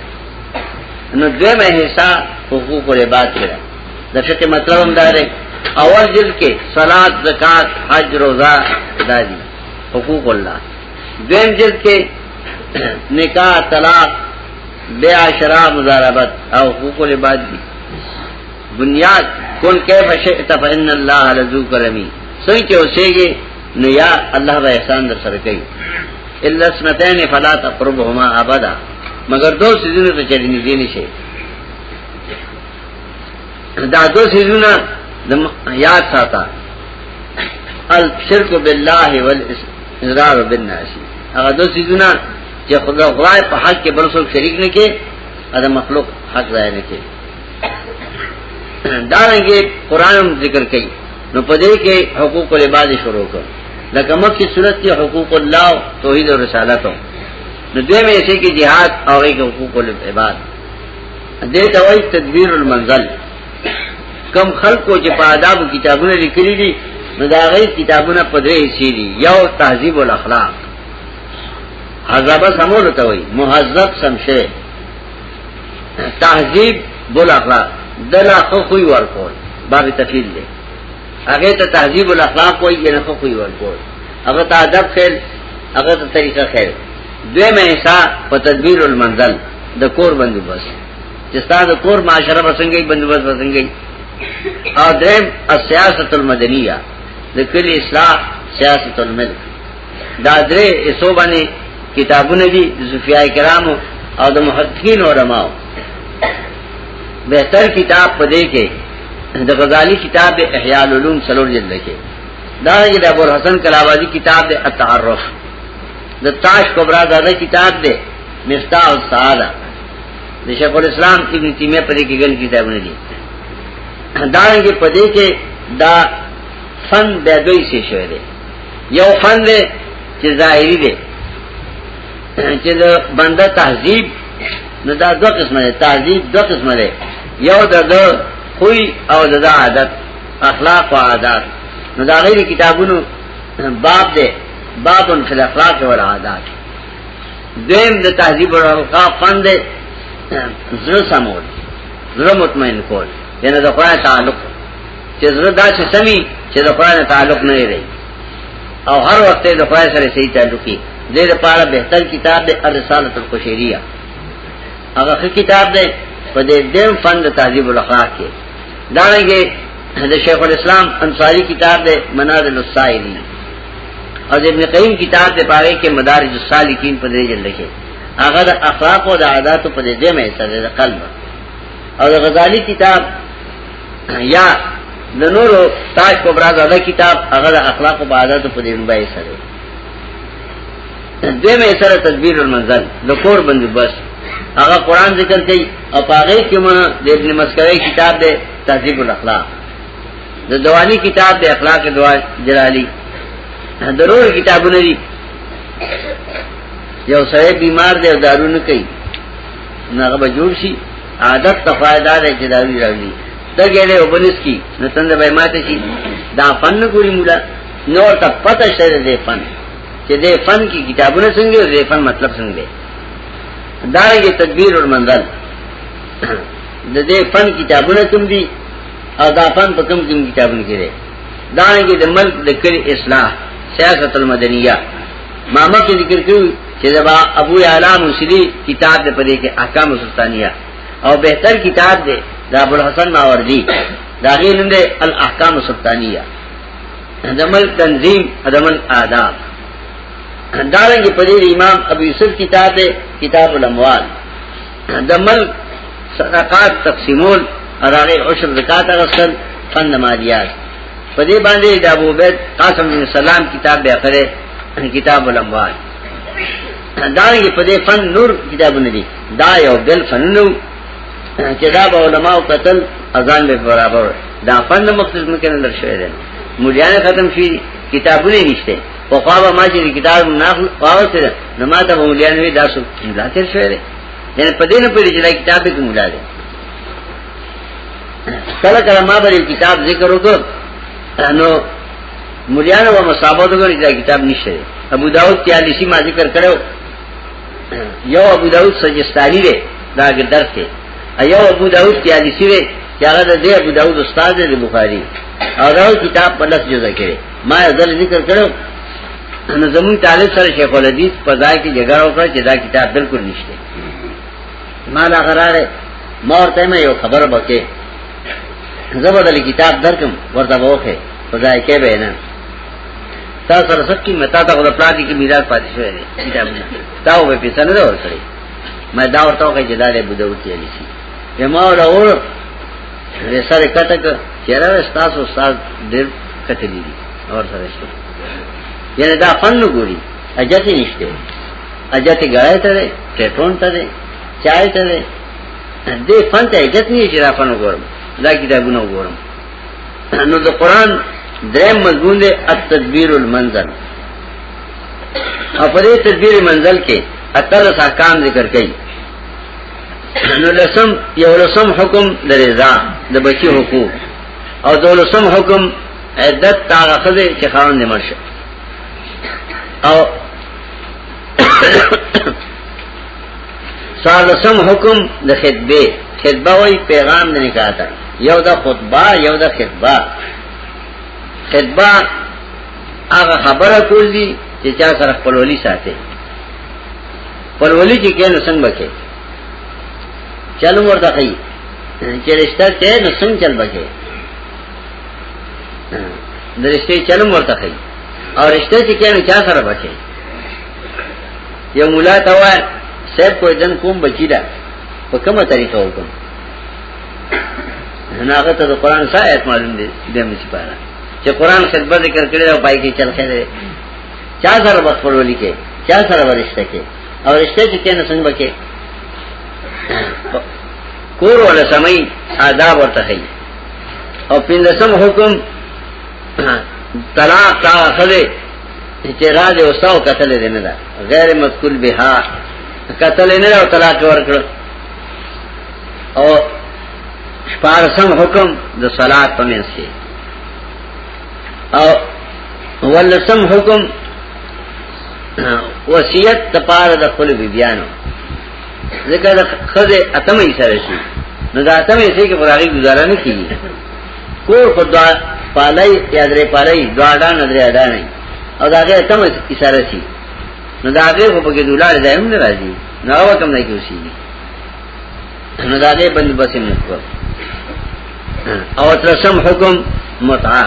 B: نو دویمه حصہ حقوق العباد کې را د فقه مطلب هم دا دی اول جز کې صلات زکات حج روزه دا دي حقوق الله دویم جلد کې نکاح طلاق بے عشرا مزاربت او حقوق العباد دی بنیاد کون کیف شئت فإن اللہ لذو کرمی سوئی چه اسیگے نو یا اللہ با احسان در سرکی اللہ سنتین فلا تقربهما ابدا مگر دو سیزونو تا چلی نزینی شئی دا دو سیزونو یاد ساتا الشرک باللہ والاسلام انذار بالناس هغه د سيزونه چې خدای غوای په حق کې بل څوک شریک نه کې دا مخلوق حق ځای نه کې دا رنګه قران ذکر کوي نو په دې کې حقوق العباد شروع کړ لکه مکه صورت کې حقوق الله توحید او رسالت نو دې مې شي کې jihad او حقوق العباد دې ته وایي تدبیر المنزل کم خلکو چې په آداب کتابونه لیکلي دي نداغی کتابونه پدری ایسی دی یو تحذیب الاخلاق حضابه سمولو تاوی محذب سمشه تحذیب بالاخلاق دلا خو خوی ورکول باب تفیل دی هغه ته تهذیب الاخلاق وایي نه خو کوي ورکول هغه ته ادب خیر هغه ته طریقه خیر دوی مهسا په تدبیر المنزل د کور بندوبست چې ستاسو کور معاشره څنګه بندوبست څنګه او دریم السیاست المدنیه د کلی اصلاح سیاست الملک دا درې ایسو باندې کتابونه دي صوفیای کرامو او د محدثین علماو بهتر کتاب پدې کې د غزالی کتاب احیاء العلوم سلور جلد کې دا د ابو الحسن کلاوازی کتاب د التعرف د تاج کبرا زاده کتاب دی مفتاح السعاده د شیخ الاسلام ابن تیمیه پدې کې ګڼ کتابونه دي دا یې پدې کې دا فن بیا دوی سی شوی دی یو فن دی چې ظاهری دی چې د بنده تهذیب نو دا دو قسمه دی تهذیب دو قسمه دی یو د دو خوی او د عادت اخلاق او عادت نو دا غیر کتابونو باب دی باب فی الاخلاق والعادات دویم د تهذیب او اخلاق فن دی زر سمول زر مطمئن کول یعنی د خدای تعلق چې زړه داسې سمي چې د قرآن تعلق نه لري او هر وخت د قرآن سره صحیح تعلق دی د لپاره بهتر کتاب دی الرساله القشيريه هغه ښه کتاب دی په دې دیم فن د تهذیب الاخلاق کې دا رنګه د شیخ الاسلام انصاری کتاب دی منازل السائلین او د ابن قیم کتاب دی پاره کې مدارج السالکین په دې جلد کې هغه د اخلاق او د عادت په دې دیم حصہ دی د قلب او د غزالی کتاب یا د نورو تاج کو برازاده کتاب هغه د اخلاق او عادت په دین باندې سره دې مې سره تدبیر المنزل د کور باندې بس هغه قران ذکر کوي او هغه کې ما د ابن مسکری کتاب د تهذیب الاخلاق د دوانی کتاب د اخلاق دوا جلالی درور کتابونه دي یو سره بیمار دی دارو نه کوي هغه به جوړ شي عادت تفایدار دی چې دارو راوي تګېړې وبنس کی نو څنګه به ماته شي دا فن ګوري مولا نو تا پته شته دې فن چې دې فن کی کتابونه څنګه دې فن مطلب څنګه دی دا یې تدبیر او منزل د دې فن کتابونه کوم دي او دا فن په کوم کوم کتابونه کې دي دا یې د ملک د کړي اصلاح سیاست المدنیه ما مکه ذکر کړو چې دا ابو اعلی مسلی کتاب دې په دې کې احکام سلطانیه او بهتر کتاب دې دا ابو الحسن ماوردی دا غینن دے الاحکام سلطانیہ دا ملک تنظیم دا ملک آداب دارنگی پدیر امام ابو یوسف کتاب دے کتاب الاموال دا ملک صدقات تقسیمول اراغی عشر زکاة غسل فند مالیات پدی باندې د ابو بکر قاسم بن سلام کتاب بیا کړه کتاب الاموال دا یې پدی فن نور کتابونه دي دا یو بل فن نو چې دا به علما او قتل اذان به برابر دا فن مخصوص نه کړل شوی دی مولانه ختم شي کتابونه نشته په خوا ما چې کتاب نه واوسره نو ماته مولانه وی دا څه دا تر شوی دی یعنی په دې نه پېږي چې دا کتاب کې مولا دی کله کله ما به کتاب ذکر وکړ نو مولانه و مصابه دغه دا کتاب نشته ابو داود 43 ما ذکر کړو یو ابو داود سجستانی دی دا درس دی ایو ابو داود کی حدیثی وی چې هغه د ابو داود استاد دی بخاری او دا کتاب په لس جزا کې ما ځل ذکر کړو نو زمون طالب سره شیخ الحدیث په ځای کې جګړه وکړه چې دا کتاب بالکل نشته ما لا قرار ما ورته یو خبر وکړه زبردل کتاب درکم ورته وکړه په ځای کې به نه تا سره سکی متا تا خپل پلاټي کې میراث پاتې شوی دی کتاب تا و به پیسې نه ورکړي ما دا ورته وکړه چې دا له بده وتی امام راوړ زه سره کټک چیرې تاسو استاد ډېر کتلی دي اور سره شته یعنی دا فن ګوري اجازه نشته اجازه غړای ته ټټون ته چای ته دې فن ته اجازه نه چې را فن وګورم دا کتابونه وګورم نو د قران درې مضمون دی التدبیر المنزل او په دې تدبیر منزل کې اتل احکام ذکر کړي نو لسم یو لسم حکم د رضا د بچی حقوق او د لسم حکم عدت تاغه خزه چې خاوند مرشه او سالسم حکم د خطبه خطبه وای پیغام نه نکاته یو د خطبه یو د خطبه خطبه هغه خبره کول دي چې چا سره خپلولي ساتي خپلولي کې کله څنګه وکړي چلو ورته کوي چې رشتہ ته نو څنګه چل بګي د رشتہ چلو ورته کوي او رشتہ چې کینو چا سره بچي یو مولا تا وای سب کوئی دن کوم بچی دا په کومه طریقه وکم نه هغه ته قرآن سایت معلوم دي د مې سپاره چې قرآن خدمت ذکر کړي او پای کې چل خره چا سره بس پرولي کې چا سره ورشته کې او رشته چې کینو څنګه بکه کور ولا سمي آداب ورته هي او پیندسم حکم طلاق تا خله چې را دې اوساو قتل دې نه دا غیر مسکول بها قتل نه او طلاق ورکړ او شپارسم حکم د صلات پمن سي او ولسم حکم وصیت تپار د خپل بیانو ذکر خزه اتم ایسره شي نو دا اتم ایسه کې فراغي گزاره نه کیږي کور خدا پالای یا درې پالای دواړه نظر ادا نه او دا هغه اتم ایسره شي نو دا هغه په کې دولار دایم نه راځي نو هغه کم نه کیږي نو دا هغه بندوبست مکو او ترسم حکم متعه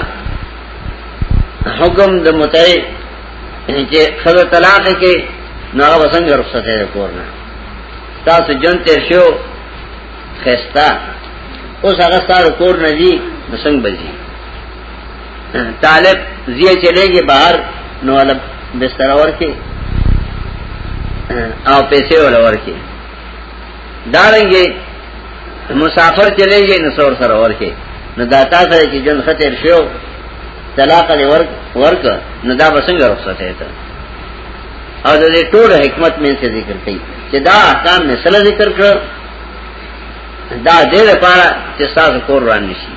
B: حکم د متعه چې خزه طلاق کې نو هغه څنګه رخصت یې کورنه تاسو جون تیر شو خستا اوس هغه ستاره کور نه دي مسنګ بزي طالب زیه چلےږي بهر نو ول بستر ورکی او پیسې ول ورکی دارنګي مسافر چلےږي نو سور سره ورکی نو داتا سره چې جون خطر شو طلاق لري ورک ورک نو دا بسنګ رخصت هیته او د دې ټول حکمت مې څه ذکر کړي چې دا احکام مې سره ذکر کړ دا دې لپاره چې تاسو کور روان شي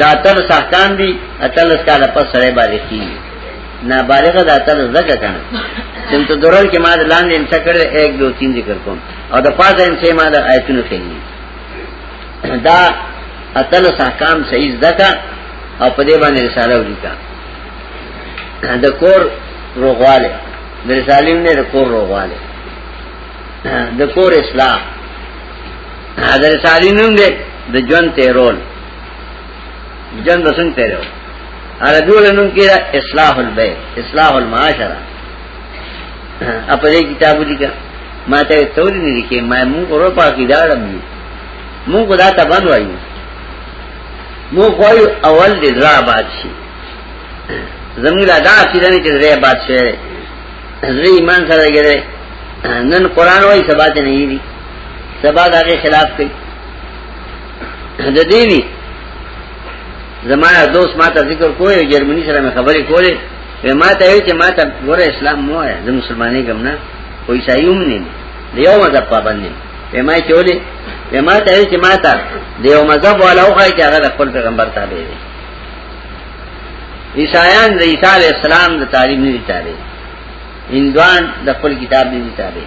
B: دا تل ساکان دي اتل سکاله په سره باندې کی نه بالغ دا تل زګه کنه چې ته دورل کې ما د لاندې انڅ کړل 1 2 3 ذکر کوم او د پاسه انڅ ما د آیتونو کې دا اتل ساکام صحیح ځکه او په دې باندې رساله ولیکا د کور روغواله د رسالیم نه د کور روغواله د کور اصلاح د رسالیم نوم دی د جون تیرول جون بسنګ تیرول عربی ولنوم کې اصلاح البیت اصلاح المعاشره خپل کتابو لیکه ما ته تول نه لیکه ما مونږ ورو پاکی دارم دي مونږ دا ته باندې وایو مونږ وایو اول دې را باد شي زمونږ لا دا عقیده نه چې زړه بادشاہ دی زړه ایمان سره ګره نن قران وایي سبا ته نه دی سبا دا خلاف کوي د دې نه زمانہ دوست ما ته ذکر کوی جرمنی سره مې خبرې کولې و ما ته وی چې ما ته ګوره اسلام مو ہے زم مسلمانې ګم نه کوئی سایوم نه دی یو مذهب پابند نه ما چولې و ما ته وی چې ما ته دیو مذهب والا خو هغه خپل پیغمبر تابع دی عیسایان د عیسی علی السلام د تعلیم نه دي تابع هندوان د خپل کتاب نه دي تابع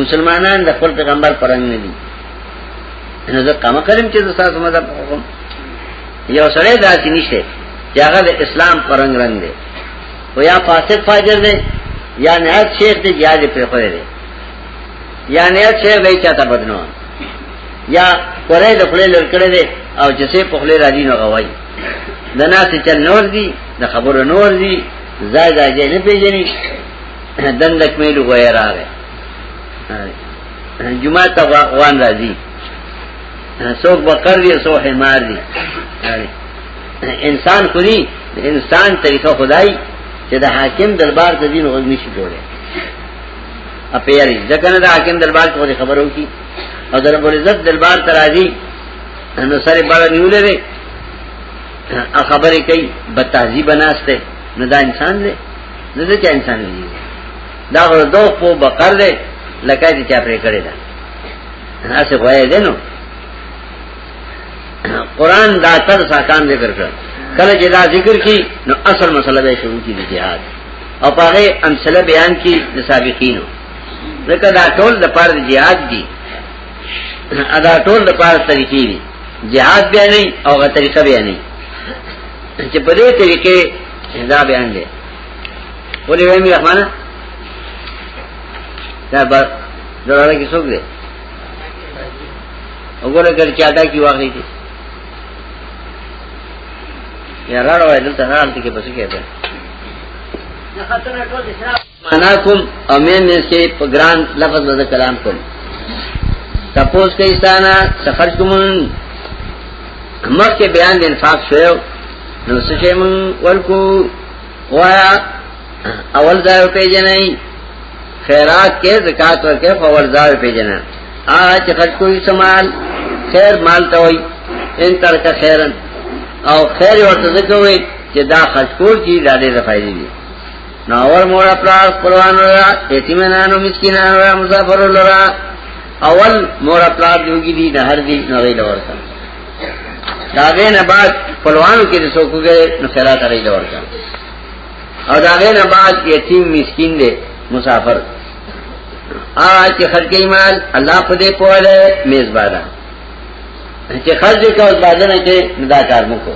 B: مسلمانان د خپل پیغمبر پرنګ نه دي نو زه کوم کلم چې تاسو مذهب کوم یو سره داسې نشته چې هغه د اسلام پرنګ رنګ دی او یا فاسق فاجر دی یا نهایت شیخ دی یا دې په خوره دی یا نهایت شیخ دی چاته بدنو یا کوره د خپل لړکړه دی او چې څه په خپل راځي نو غوایي د ناس چل نور دي د خبرو نور دي زای زای نه پیژني دندک میلو غیر راغی جمعه تا وان راځي څوک بقر دي څوک حمار دي انسان خوري انسان طریقه خدای چې د حاکم دربار ته دین غوږ نشي جوړه اپیری ځکه نه د حاکم دربار ته خبرو کی او د رب العزت دربار ته راځي نو سره بالا نیولې خبرې کوي بتازي بناسته نه دا انسان دی نه دا چا انسان دی دا غره دو په بقر دی لکه چې چا پرې کړی دا اسه وایي دینو قران دا تر ساکان ذکر کړ کله چې دا ذکر کی نو اصل مسله به شروع کی د جهاد او هغه امثله بیان کی د سابقینو ځکه دا ټول د پاره د جهاد دی ادا ټول د پاره طریقې دي جهاد بیانې او غو طریقه بیانې چې په دې طریقې دا بیان دي ولې وایم رحمانه دا به دراړه کې څوک دی وګوره کړه چې ادا کی واغې دي یا راړو دلته نه انت کې پسې کېده مانا کوم امین میں سے پگران لفظ بدل کلام کوم تپوس کئی ستانا سخرج کمون مخ کے بیان دے انفاق شویو نو سشی من ورکو وایا اول ځای په جنای خیرات کې زکات ورکې په اول ځای په جنا آ چې خرج کوی سمال خیر مال ته وای ان تر کا خیرن او خیر ورته ځکوي چې دا خرج کول کی دا ډېر فائدې دي نو اول مور خپل قرآن را یتیمانو مسکینانو مسافر لرا اول مور خپل دیږي نه هر دي نو ویل ورته داغه نه بعد پهلوانو کې د څوکوګه نو خیرات لري دا ورکا او داغه نه بعد یتیم مسكين دي مسافر آج چې خرج مال الله په دې پواله میزبانا چې خرج کاوس باندې نه کې ندا کار مکو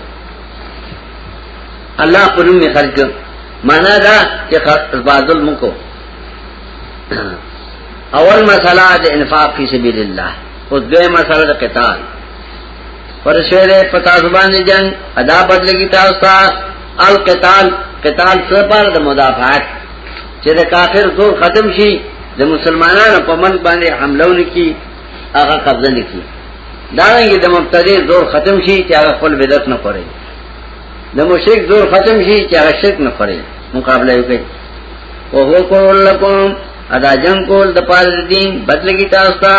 B: الله په نوم یې خرج معنا دا چې خرج بازل مکو اول مسله د انفاق فی سبیل الله او دویمه مسله د قتال پر شعر پتا زبان جنگ ادا بدل کی تاستا القتال قتال سپار د مدافعات چې د کافر زور ختم شي د مسلمانانو په من باندې حملون کی هغه قبضه نکي دا رنګه د مبتدی زور ختم شي چې هغه خپل بدعت نه کوي د مشرک زور ختم شي چې هغه شرک نه کوي مقابله وکړي او هو کول لكم ادا جنگ کول د پاره دین بدل کی تاسو تا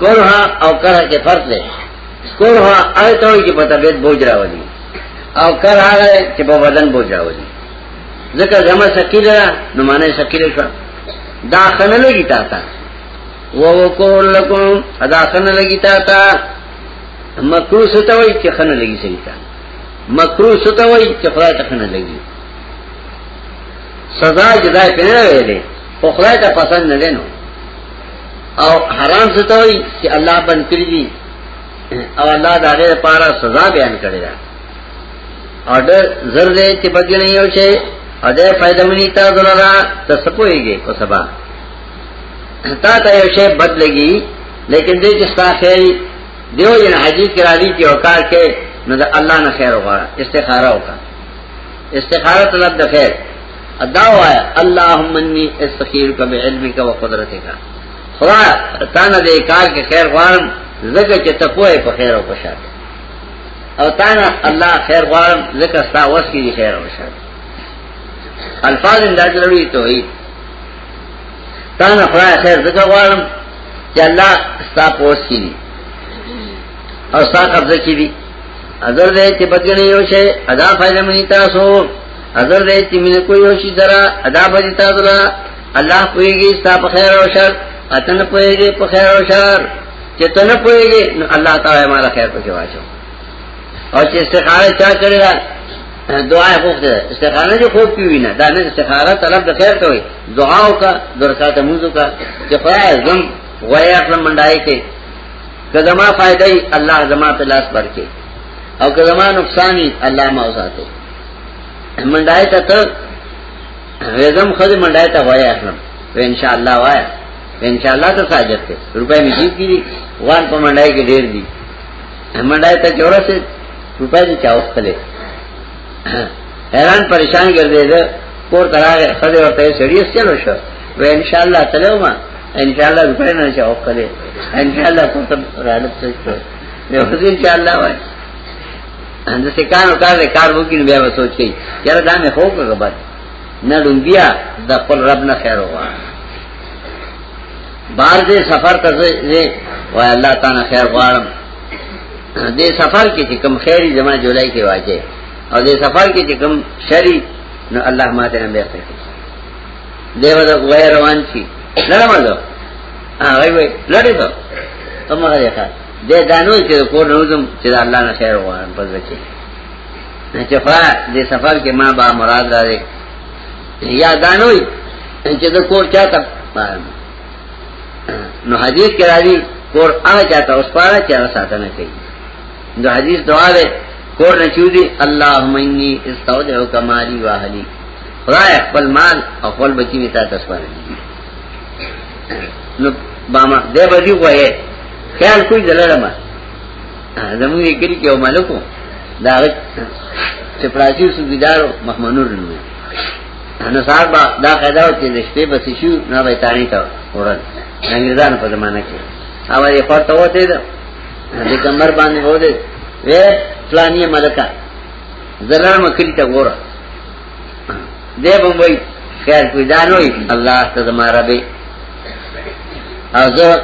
B: کرها او کرها کې فرق دی کرها آیتو چې په طبيعت بوج راوړي او کر هغه چې په بدن بوج راوړي ځکه زما سکیله نو معنی سکیله شو دا خنلې کیتا تا وو کول لكم ادا خنلې کیتا تا مکرو ستوي چې خنلې کیږي تا مکرو ستوي چې خدای ته خنلې کیږي سزا جدا کنه ویلې خو خدای ته پسند نه لینو او حرام ستوي چې الله بند کړی او الله دا غیر پارا سزا بیان کړی دا او ډېر زر دې چې بګنې یو شي ا دې فائدہ منی تا دلرا ته سپويږي په سبا تا ته یو شی بدلږي لیکن دې چې ستا خیر دیو جن حدیث کرا دی کې وقار کې نو دا الله نه خیر وغواړه استخاره وکړه استخاره طلب د خیر ادا وایا اللهم انی استخیرک بعلمک وقدرتک خدا تا نه دې کار کې خیر غواړم زکه چې تقوی په خیر او په شر او تانا الله خیر غوارم زکه ستا وس کې دي خیر او شر الفاظ انداز لري توحید تانا خدای خیر زکه غوارم چې الله ستا پوس کې دي او ستا قبضه کې دي اگر دې چې بدګنې یو شی ادا فائدہ مې تاسو اگر دې چې مين کوئی یو شی درا ادا بجتا تاسو الله پويږي ستا په خیر او شر اتن پويږي په خیر او شر چې ته نه پوهېږې نو الله تعالی مالا خیر پکې واچو او چې استخاره چا کړی دا دعا یې خوښ ده استخاره دې خوب کې وینه دا نه استخاره طلب د خیر کوي دعا وکا درکات منځو کا چې خدای زم غویا خپل منډای کې کزما فائدې الله زما په لاس ورکې او کزما نقصان الله ما وساتو منډای ته ته زم خدای منډای ته غویا خپل ان شاء الله وایا ان شاء الله ته ساجت ته روپۍ می جیب کیږي وان په منډای کې ډېر دي منډای ته جوړه سي روپۍ دې چاوس کله حیران پریشان ګرځیدل کور تراغه خدای ورته سړی چلو شو و ان شاء الله تلو ما ان شاء الله روپۍ نه چاوس کله ان شاء الله کو ته رالب څه شو نو ان شاء الله وای اند سکانو کار دې کار وکړي بیا وسوچي یاره دا مې هوګه غبط نه لومبیا د خپل رب نه خیر وغواړي بار دې سفر ته دې وای الله تعالی خیر غواړم دې سفر کې چې کوم خیری زما جولای کې واجه او دې سفر کې چې کوم شری نو الله ماته نه بیرته دیو دا وای روان شي لړم دا هغه وای لړې ته تمه دې ښه دې دانو چې کور نوزم چې الله نه خیر غواړم پز وکي چې فا دې سفر کې ما با مراد راځي یا دانوي چې دا کور چاته ما نو حدیث کې راځي کور هغه چاته اوس پاره چې هغه ساتنه کوي نو حدیث دعا ده کور نه چودي اللهم اني استودعك مالي واهلي خدای خپل مال او خپل بچی می تاسو سپاره نو باما دې بدی وایې خیال کوئی دلاره ما زموږ یې کړی کې مالکو دا چې پراجیو سودیدارو مخمنور نو نو صاحب دا قاعده چې شپې بس شو نه وای تانی تا ورن انګریزان په زمانه کې هغه یې پورته وته ده دې کمر باندې وله وې پلانیه ملکا زلال مکلی ته ګوره دې بموي خیر کوي دانوي الله ته زماره به او زه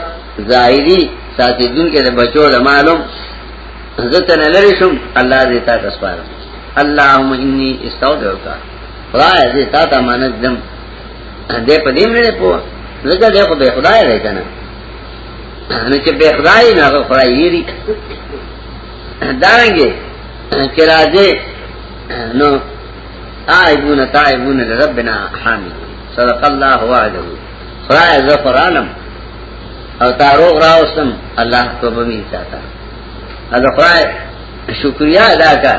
B: ظاهري ساتیدون کې د بچو د معلوم زته نه لری شم الله دې تا تسپارم اللهم انی استودعک خدای دې تا ته مانځم دې په دې مې نه پوهه زګه دې خو به خدای دی کنه نو چې به خدای نه هغه خدای دی دارنګي چې راځي نو آیبون تائبون لربنا حامی صدق الله وعده خدای ز قرانم او تاروغ راوستم الله توبه می ساته اذ خدای شکریا ادا کا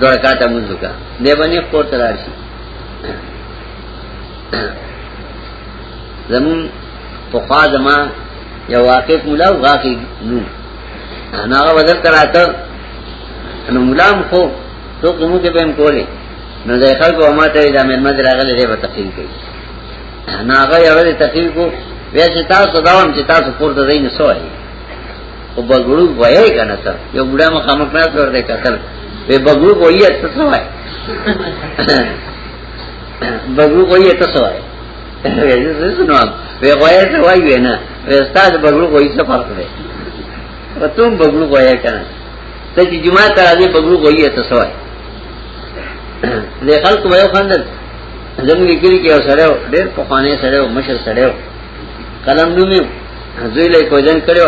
B: دوړ کاته منځو کا دیوانی خور تلارشي زمون فقا زمان یو واقف مولاو غاقی نو ناغا وزر کراتا نو مولام خو تو قیمو کے بیم کولے نو دای خلق و ما تاوی دا مرمد راغل دے با تقریر کئی ناغا یو دے تقریر کو ویسی تاسو داوام چې تاسو پورتا دین سو آئی او بگرو بویای کنا تا یو بڑا مخامک ناس لور دے کتل وی بگرو بویی اتسو آئی بگرو بویی اتسو آئی ویزه سنو وی غویا ته وایو نه وی استاد بغلو کوئی څه فرق دی او تم بغلو غویا کنه ته چې جمعه ته راځي بغلو غویا ته سوای له خلق وایو خندل زموږ کلی کې سره ډېر په خانه سره مشر سره قلم نومي زوی له کوجن کړو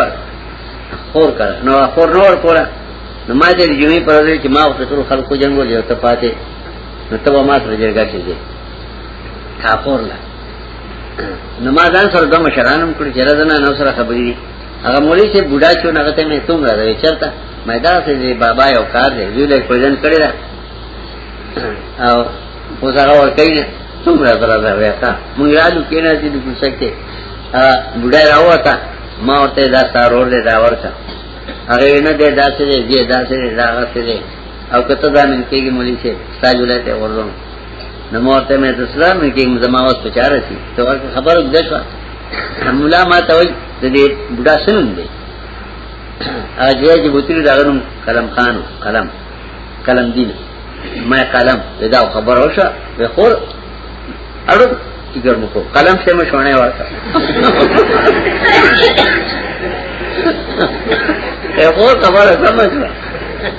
B: خور کړ نو خور نور کوله نو ما دې جمعې پر ورځ چې ما وخت سره خلکو جنگول یو ته پاتې نو ته ما سره جرګه کېږي کافور لا نو ما ځان سره د مشرانم کړی چې راځنه نو سره خبرې هغه مولوی چې بوډا شو هغه ته مې تم راځي چرته مې دا چې بابا یو کار دی ویل یې کوزن کړی دا او اوس هغه ورکړي تم راځره راځه مونږ راځو کینې چې د پوښتکه بوډا راوته ما ورته دا سارور دې دا ورته هغه نه دې داسې دې داسې دې راغته دې او کته دا من کېږي مولوی چې ساجوله ته ورځم نو مورته مې اسلام کې زماوس پچاره سي ته ورته خبر وکړه مولا ما ته وای د دې بډا سنن دی اجازه چې بوتری داغنم قلم خان قلم قلم دین ما قلم دا خبر اوسه به خور اړو ګر مو قلم سم شونه ورته
A: یو خبره
B: سمجه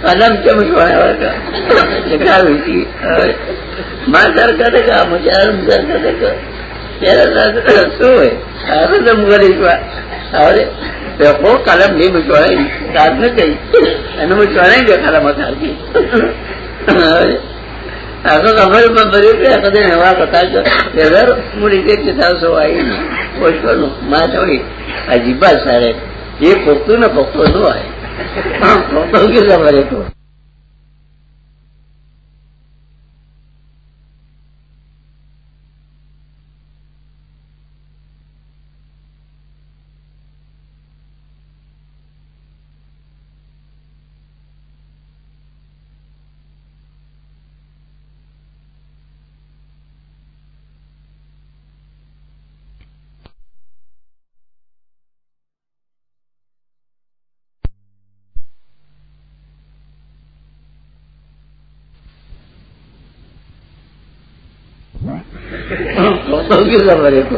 B: قلم ته مشوره ورکړه چې کار وشي ما درکته کا مجارم درکته کا چیرې تاسو سوې هغه زم غلي شو اوره په خو قلم نه مشوره کار نه کوي نو مشوره یې قلم کار کوي هغه خبر په بری کې هغه نه وا پتا چې ور مونږ دې چې تاسو وایي وښونو ما ته وایي عجیب سره یې پښتون پښتون وایي
A: ہاں، تو توبې خبرې کو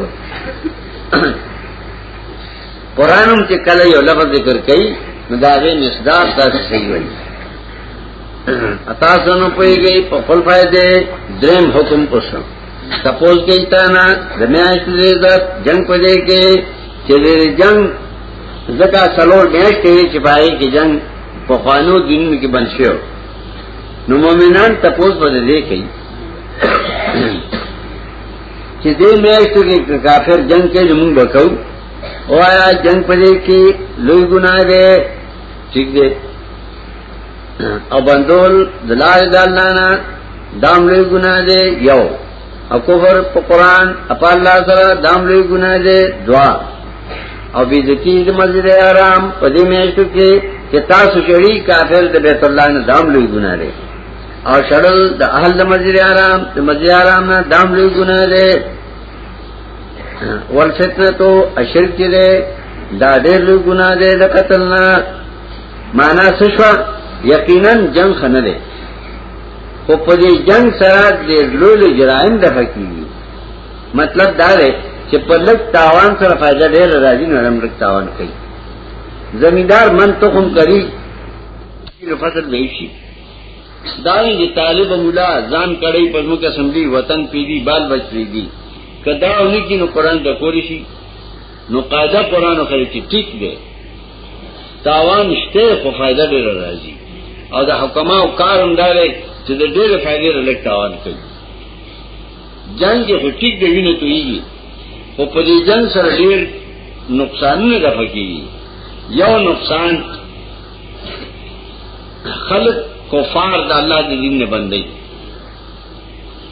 B: قرانم چې کله یو لفظ ذکر کړي نو دا غي مصداق تاسو صحیح وایي اتا سنو پویږي په خپل فائدې دریم حکم پوسم تپوز کې تانا دمیاشت دې جنگ پدې کې چې دې جنگ زکا سلور میاشتې چې پای کې جنگ په خوانو دین کې بنشيو نو مؤمنان تپوس بده دې کوي چې دې میاشتو کې کافر جنگ کې موږ وکاو او آیا جنگ پدې کې لوی ګناه ده ٹھیک دی او بندول دلال دالانا دام لوی ګناه ده یو او کفر په قران اپ الله سره دام لوی ګناه ده دعا او بي ذکی د مسجد حرام پدې میاشتو کې چې تاسو شری کافر د بیت الله نه دام لوی ګناه ده او شړل د اهل د مسجد حرام د مسجد حرام نه دام لوی ګناه ده ول فتنه تو اشرک ده دا ډېر لوی ګناه ده د قتل نه معنا سشوا یقینا جنگ خنه ده خو په دې جنگ سره د لوی جرائم ده فکیږي مطلب دا ده چې په لږ تاوان سره فائدہ ډېر راځي نه هم لږ تاوان کوي زمیندار من تخم کری فصل به شي دانی دی طالب مولا ځان کړی په موږ سمدی وطن پیری بال بچی دی کدا اونې کې نو قران د کور شي نو قاعده قران خو کې ټیک دی تاوان شته خو فائدہ ډیر راځي او د حکما او کارم داري چې د ډیر فائدې لږ تاوان کوي جنگ کې ټیک دی ویني ته یي او په دې جنگ سره ډیر نقصان نه دفقي یو نقصان خلق کفار د الله د دین نه بندي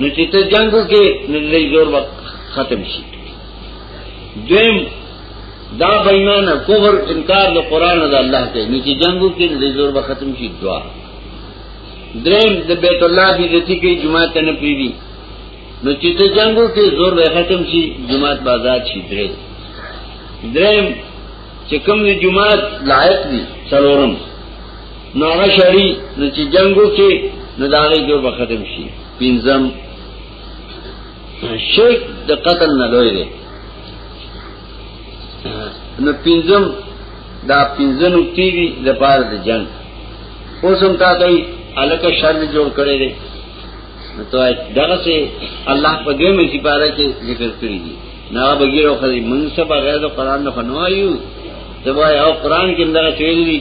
B: نو چې ته جنگو کې نه زور ختم شي دیم دا بېمانه کفر انکار د قران د الله ته نو چې جنگو کې نه زور به ختم شي دعا دریم د بیت الله دې ته کې جمعه ته نه پیوي نو چې ته جنگو کې زور به ختم شي جمعه بازار شي درې دریم چې کوم جمعه لایق دي څلورم نو هغه شری نو چې جنگو کې نو دا هغه کې به ختم شي پینځم شرک د قتل نه لوی دی نو پینځم دا پینځم نقطې دي د پاره د جنگ اوس هم تا ته الکه شر جوړ کړی دی نو ته دغه سي الله په دې مې سپاره کې ذکر کړی دي نه بغیر خو دې منصب هغه د قران نه فنوایو ته وای او قران کې دغه چوي دي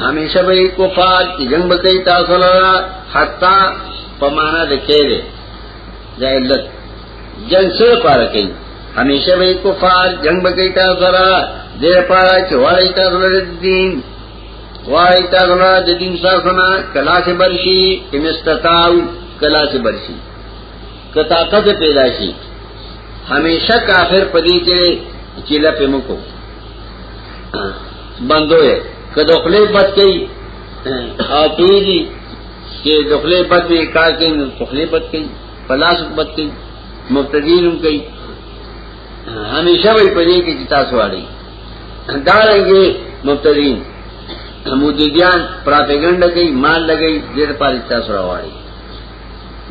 B: ہمیشہ بھئی کفار کی جنگ بکی تاثل را حتی پمانا دکھے دے زیلت جنگ سر پارا کئی ہمیشہ بھئی کفار جنگ بکی تاثل را دیر پارا چوالی تاثل را دین والی تاثل را دین ساسنا کلا سے برشی امستتاو کلا سے برشی کتاقت پیدا شی ہمیشہ کافر پدی کے چیلہ پہ مکو بندوئے که دخلی بد کئی آتوی دی که دخلی بد میں کار کئی نو دخلی بد کئی پلاسک بد کئی مبتدینم کئی ہمیشہ بھئی پڑی که کتاسو آرئی دارنگی مبتدین مودودیان پراپیگنڈا کئی مال لگئی دیر پاری تاسو راواری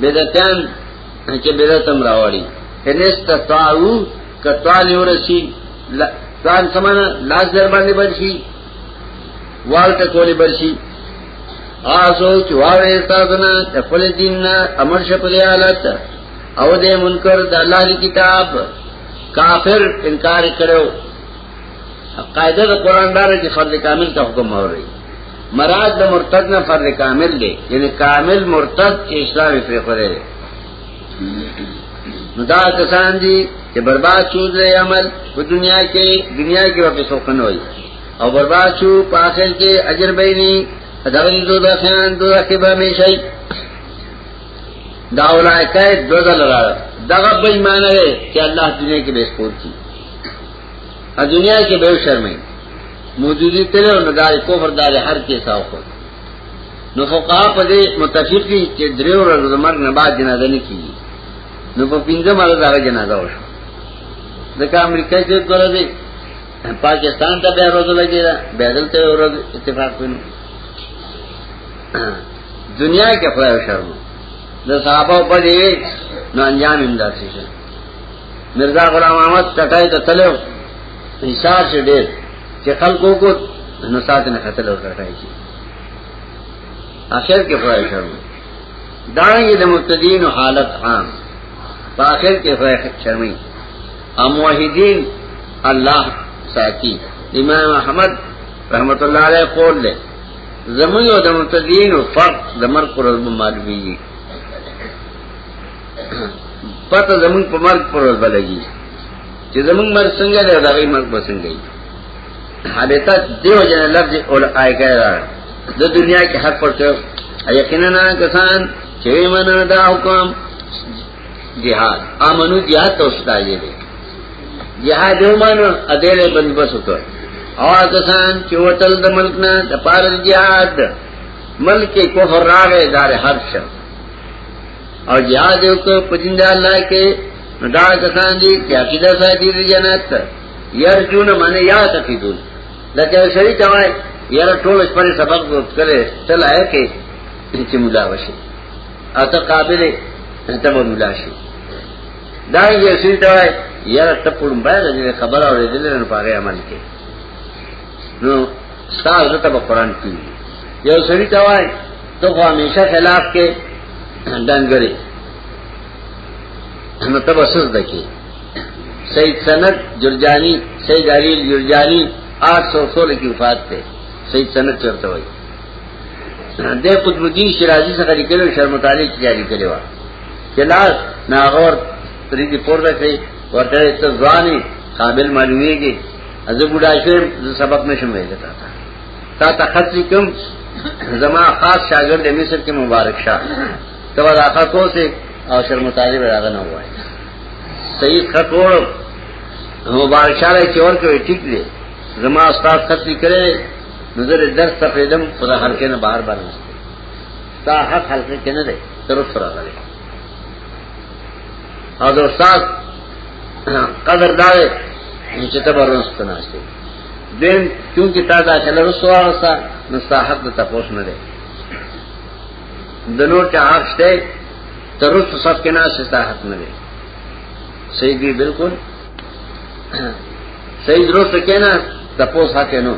B: بیدتیان چې بیرتم راوړي انست تعو کتوال ورسی ځان سمانه لاس در باندې بشي والته کولی برشي آسو چې واوې تاسو نه خپل دین امر شپلې حالت او دې منکر د الله کتاب کافر انکار کړو قاعده د قران دار چې فرض کامل ته حکم اوري مراد د مرتد نه فرض کامل دی یعنی کامل مرتد اسلامي فرقه دی نو دا کسان دي چې برباد شول عمل په دنیا کې دنیا کې واپس وکنه وي او برباد شو پاخر کې اجر بینی دغن دو دخیان دو دخیبه میشی دا اولائکای دو دل را دغب بیمانه رے کہ اللہ دنیا کی بیس پور کی اور دنیا کے بے شرمیں موجودی تلے اور ندار کفر دار ہر کے ساو خود نو فقہ پدے متفق کی کہ دریو رضا مرگ نباد جنازہ نکی نو پا پینزم علا داغ جنازہ ہو شو دکا امریکای سے دولا دیکھ پاکستان ته به روزه لګی دا بدل ته ورځ اتفاق وینو دنیا کې خدای شرم د صحابه په دې نو انجام امداد شي مرزا غلام احمد ټټای ته تلو انصار شي ډېر چې خلکو کو نو سات نه قتل او ټټای شي اخر کې خدای شرم دانګي د متدین حالت عام په اخر کې خدای شرمي اموحدین الله ساتي امام احمد رحمت الله علیه قول له زمون او د متدین او فرق د مرګ پر ورځ معلومیږي پته زمون په مرګ پر ورځ بلګي چې زمون مرګ څنګه دی دا غي مرګ پسند دی حالتا دیو جن لفظ اول آئے کہہ رہا دو دنیا کے حق پر چو یقینا کسان چوی من دا حکم جہاد آمنو جہاد تو ستا یہ دے جهاد یومانو ادله بندوبس وکړ او کسان چې وتل د ملک نه د پار جهاد ملک کفر راغې دار هرش او جهاد یو کو پجند الله کې دا کسان دي چې عقیده ساتي د جنت يرجون من یا تقیدون لکه شری توای یاره ټول پر سبق وکړي چل آیا کې چې مولا وشي اته قابل ته مولا شي دا یې شری توای یاره ته پړم باندې خبر اورېدل نه پاره عمل کې نو ستاسو ته قرآن کې یو سړی ته وای ته خو همیشه خلاف کې دنګري نو ته وسوس دکی سید سند جرجانی سید علی جرجانی 816 کی وفات ته سید سند چرته وای د قطب الدین شیرازی څخه لیکلو شرم تعالی چې جاری کړو چې لاس ناغور تری دی پورته کړی ورته ته ځاني قابل معلومیږي از بوډا شم سبق نشم ویل تا تا تا خط کوم زما خاص شاګرد مصر کې مبارک شاه تبا دا خطو سے او شرم طالب راغ نه وای صحیح خط وړو مبارک شاه راي چور کوي ټیک دی زما استاد خط لیکره نظر درس تفیدم خدا هر کې نه بار بار تا حق حلقه کې نه دی تر سره راغلی او استاد قدر داوی چې ته برونست نه شې دین چونکی تا دا چل رسوا وسا نو صاحب د تاسو نه دی د نور چا هرشته تر رسو صف کې نه شې صاحب نه دی صحیح دی بالکل صحیح درست کې نه تاسو حق نه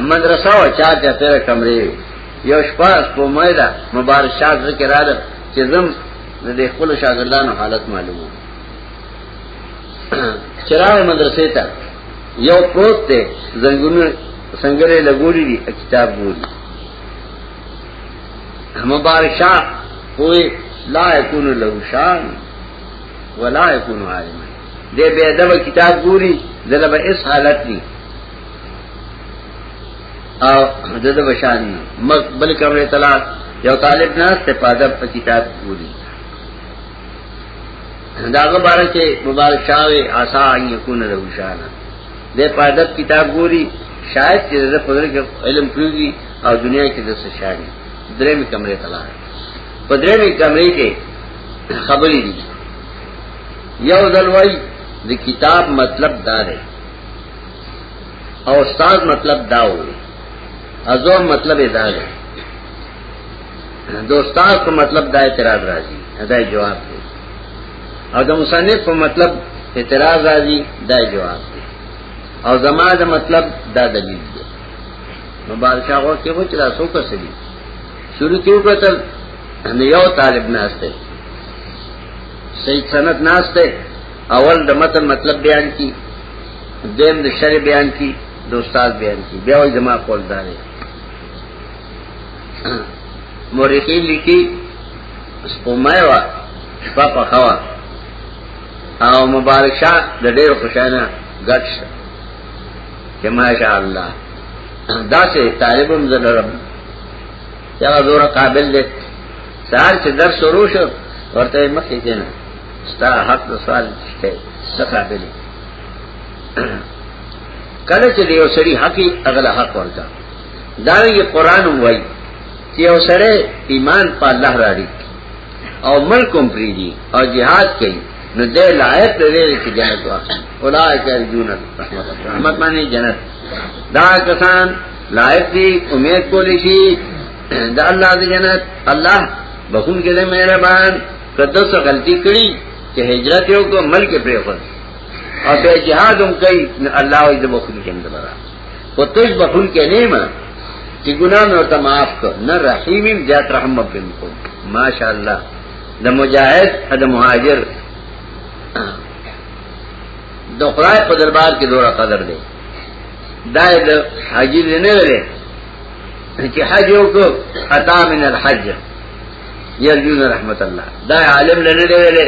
B: مدرسه او چا ته تر کمرې یو شپاس په مېدا مبارشات ذکر راځي چې زم د خپل شاګردانو حالت معلومه چراغ مدرسې ته یو پروت دی زنګونه څنګه لګولې دي کتاب ګوري مبارک شاه وې لا يكون له شان ولا يكون عالما دې به ادب کتاب ګوري دلته به اس حالت دي او دغه بشان بل کمرې تلات یو طالب نه استفاده په کتاب ګوري داغه بارے کې مبارک شاه آسا ان يكون له شان دې پادت کتاب ګوري شاید چې زه په دې کې علم پیږي او دنیا کې د څه شان درې می کمرې تلا په درې می کمرې کې خبرې دي یو ځل وای د کتاب مطلب دا دی او استاد مطلب دا و ازو مطلب دا دی دوستان کو مطلب دا اعتراض راځي دا جواب دی او د مصنف په مطلب اعتراض راځي دا جواب دی او زما د مطلب دا دلیل دی نو بادشاہ وو کې وچ را سو کسلی شروع کیو قتل نو یو طالب ناشته صحیح سند ناشته اول د متن مطلب بیان کی دیم د شری بیان کی د استاد بیان کی بیا وي زما قول دارې مورخین لیکي سپومایوا شپه په خوا او مبارک شاه د ډېر خوشاله ګټ شه چې ماشاء الله دا چې طالبم زلرم یا زور قابل دې سهار چې درس شروع شو ورته مخې کې نه ستا حق د سوال شته څخه کله چې یو سړي حقي اغله حق ورته دا یي قران وایي چې یو سړی ایمان په الله راړي او ملکم پریدي او jihad کوي جے لاہے جے اولا جن رحمت مانی جنت دا کسان لائق دی امید کو لکھی دا اللہ دی جنت اللہ بخون کے دے مہربان کا دوست غلطی کری کہ ہجرت کو مل کے خود اور بے جہاد ہم کئی اللہ سے بخول کے اندر وہ تو بخون کے نیم کہ گناہ میں ہوتا معاف کر نہ رحیم ہی جاترحمد بن کو ماشاء اللہ دم و جاہد ادم حاضر د خدای په دربار کې ډوره قدر دی دا د حاجی نه لري چې حج وکړو عطا من الحج يرجون رحمت الله دا عالم نه لري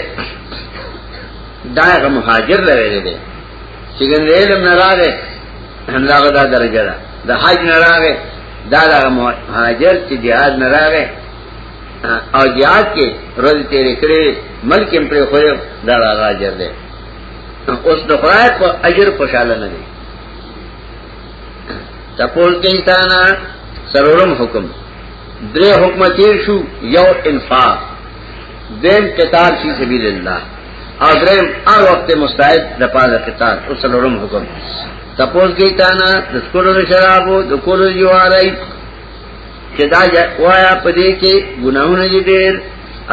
B: دا غ مهاجر لري دی چې ګنې علم نه راغې همداغه دا درجه ده د حج نه راغې دا د مهاجر چې jihad نه راغې اور یاد کے روز تیرے کرے ملک امپرے خورے راجر دے اس مل کے اجر پوشالا نی تپول کے انسان سرورم حکم در حکم تیر شو یو انفاق دین کے تار شی اللہ اور درم اور وقت مستعد اس سرورم حکم تپوز کے تانا تعینات شراب ہوئی چې دا وایا په دې کې ګناہوں دي ډېر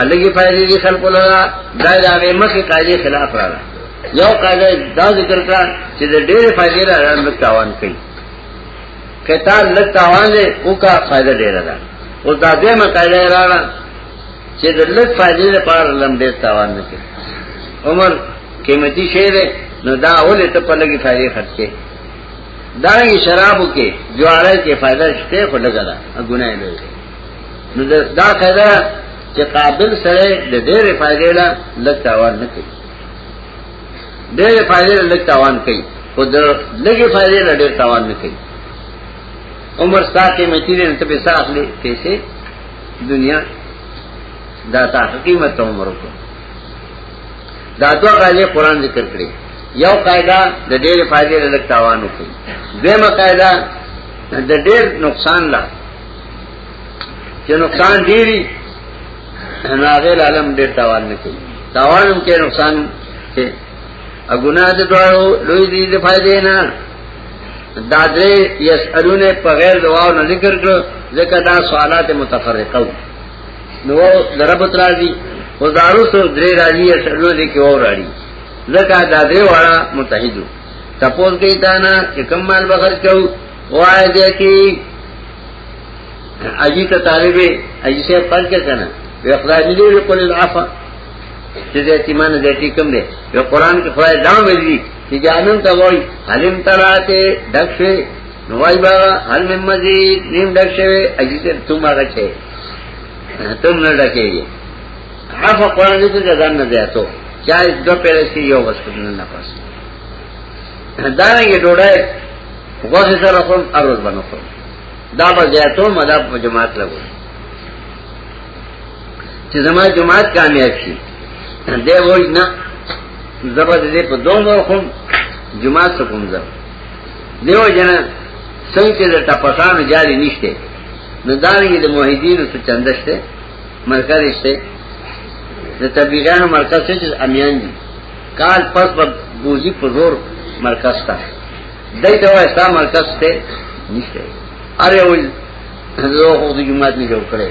B: الګي فائدې دي خلکو لرا دا دا وې مخه قاعده خلاف راغله یو قاعده دا ذکر کا چې ډېر فائدې راځي نو تاوان کوي کتا لک تاوان دې او کا فائدہ ډېر راځي او دا دې مقاله راغله چې د لک فائدې لپاره لم دې تاوان نکړي عمر قیمتي شی نو دا ولې ته په لګي فائدې خرڅ کړي دارنگی شرابو کې جواره کې فائدہ شته خو لګا دا ګناه نه نو دا قاعده چې قابل سره د ډېرې فائدې لا لګتاوان نه کوي ډېرې فائدې لګتاوان کوي خو د لګې فائدې لا ډېر تاوان نه کوي عمر ساته مې تیرې ته پیسې اخلي پیسې دنیا دا تا حقیقت عمر کو دا دوه قاعده قران ذکر کړی یو قاعده د ډېر فائدې لږ تاوان وکړي دیمه قاعده د ډېر نقصان لا چې نقصان ډېری نه هغه عالم ډېر تاوان نه کوي تاوان هم کې نقصان کې اګونا د دوه لوی دي د فائدې نه دا درې یسالونه په غیر دواو نه ذکر کړ ځکه دا سوالات متفرقه نو دربط راځي وزارو سره درې راځي یسالونه کې و راځي زکا دا دے وارا متحدو تپوز کئی تانا چکم مال بخرج کرو وائے دے کی اجی تا طالب اجی سے فرق کنا وی اقضائی ملی وی قل العفا چیز اعتمان دیتی کم دے وی قرآن کی خواہ دام ویلی چی جانم تا وی حلم تراتے ڈکشوے نوائی باغا حلم مزید نیم ڈکشوے اجی سے تم آگا چھے تم نہ ڈکے گی عفا قرآن دیتو جزان نہ دیتو چاہے دو پیڑے کی یو بس کرنے نفس دانگی ڈوڑے غوثی سر اخرم اروز بن اخرم دا با زیادتوں مدا پا جماعت لگو چی زمان جماعت کامیاب شی دے ہوئی نا زبر دے پا دو دو اخرم جماعت سکم زبر دے ہوئی جنا سنگ چی در تپسانو جاری نیشتے نو دانگی دا موحیدینو سو چندشتے مرکرشتے د تبلیغانو مرکز چې امیان دي کال پس به بوزي په زور مرکز تا دای ته وایي ستا مرکز ته نشته اره ول زه خو د جمعات نه جوړ کړی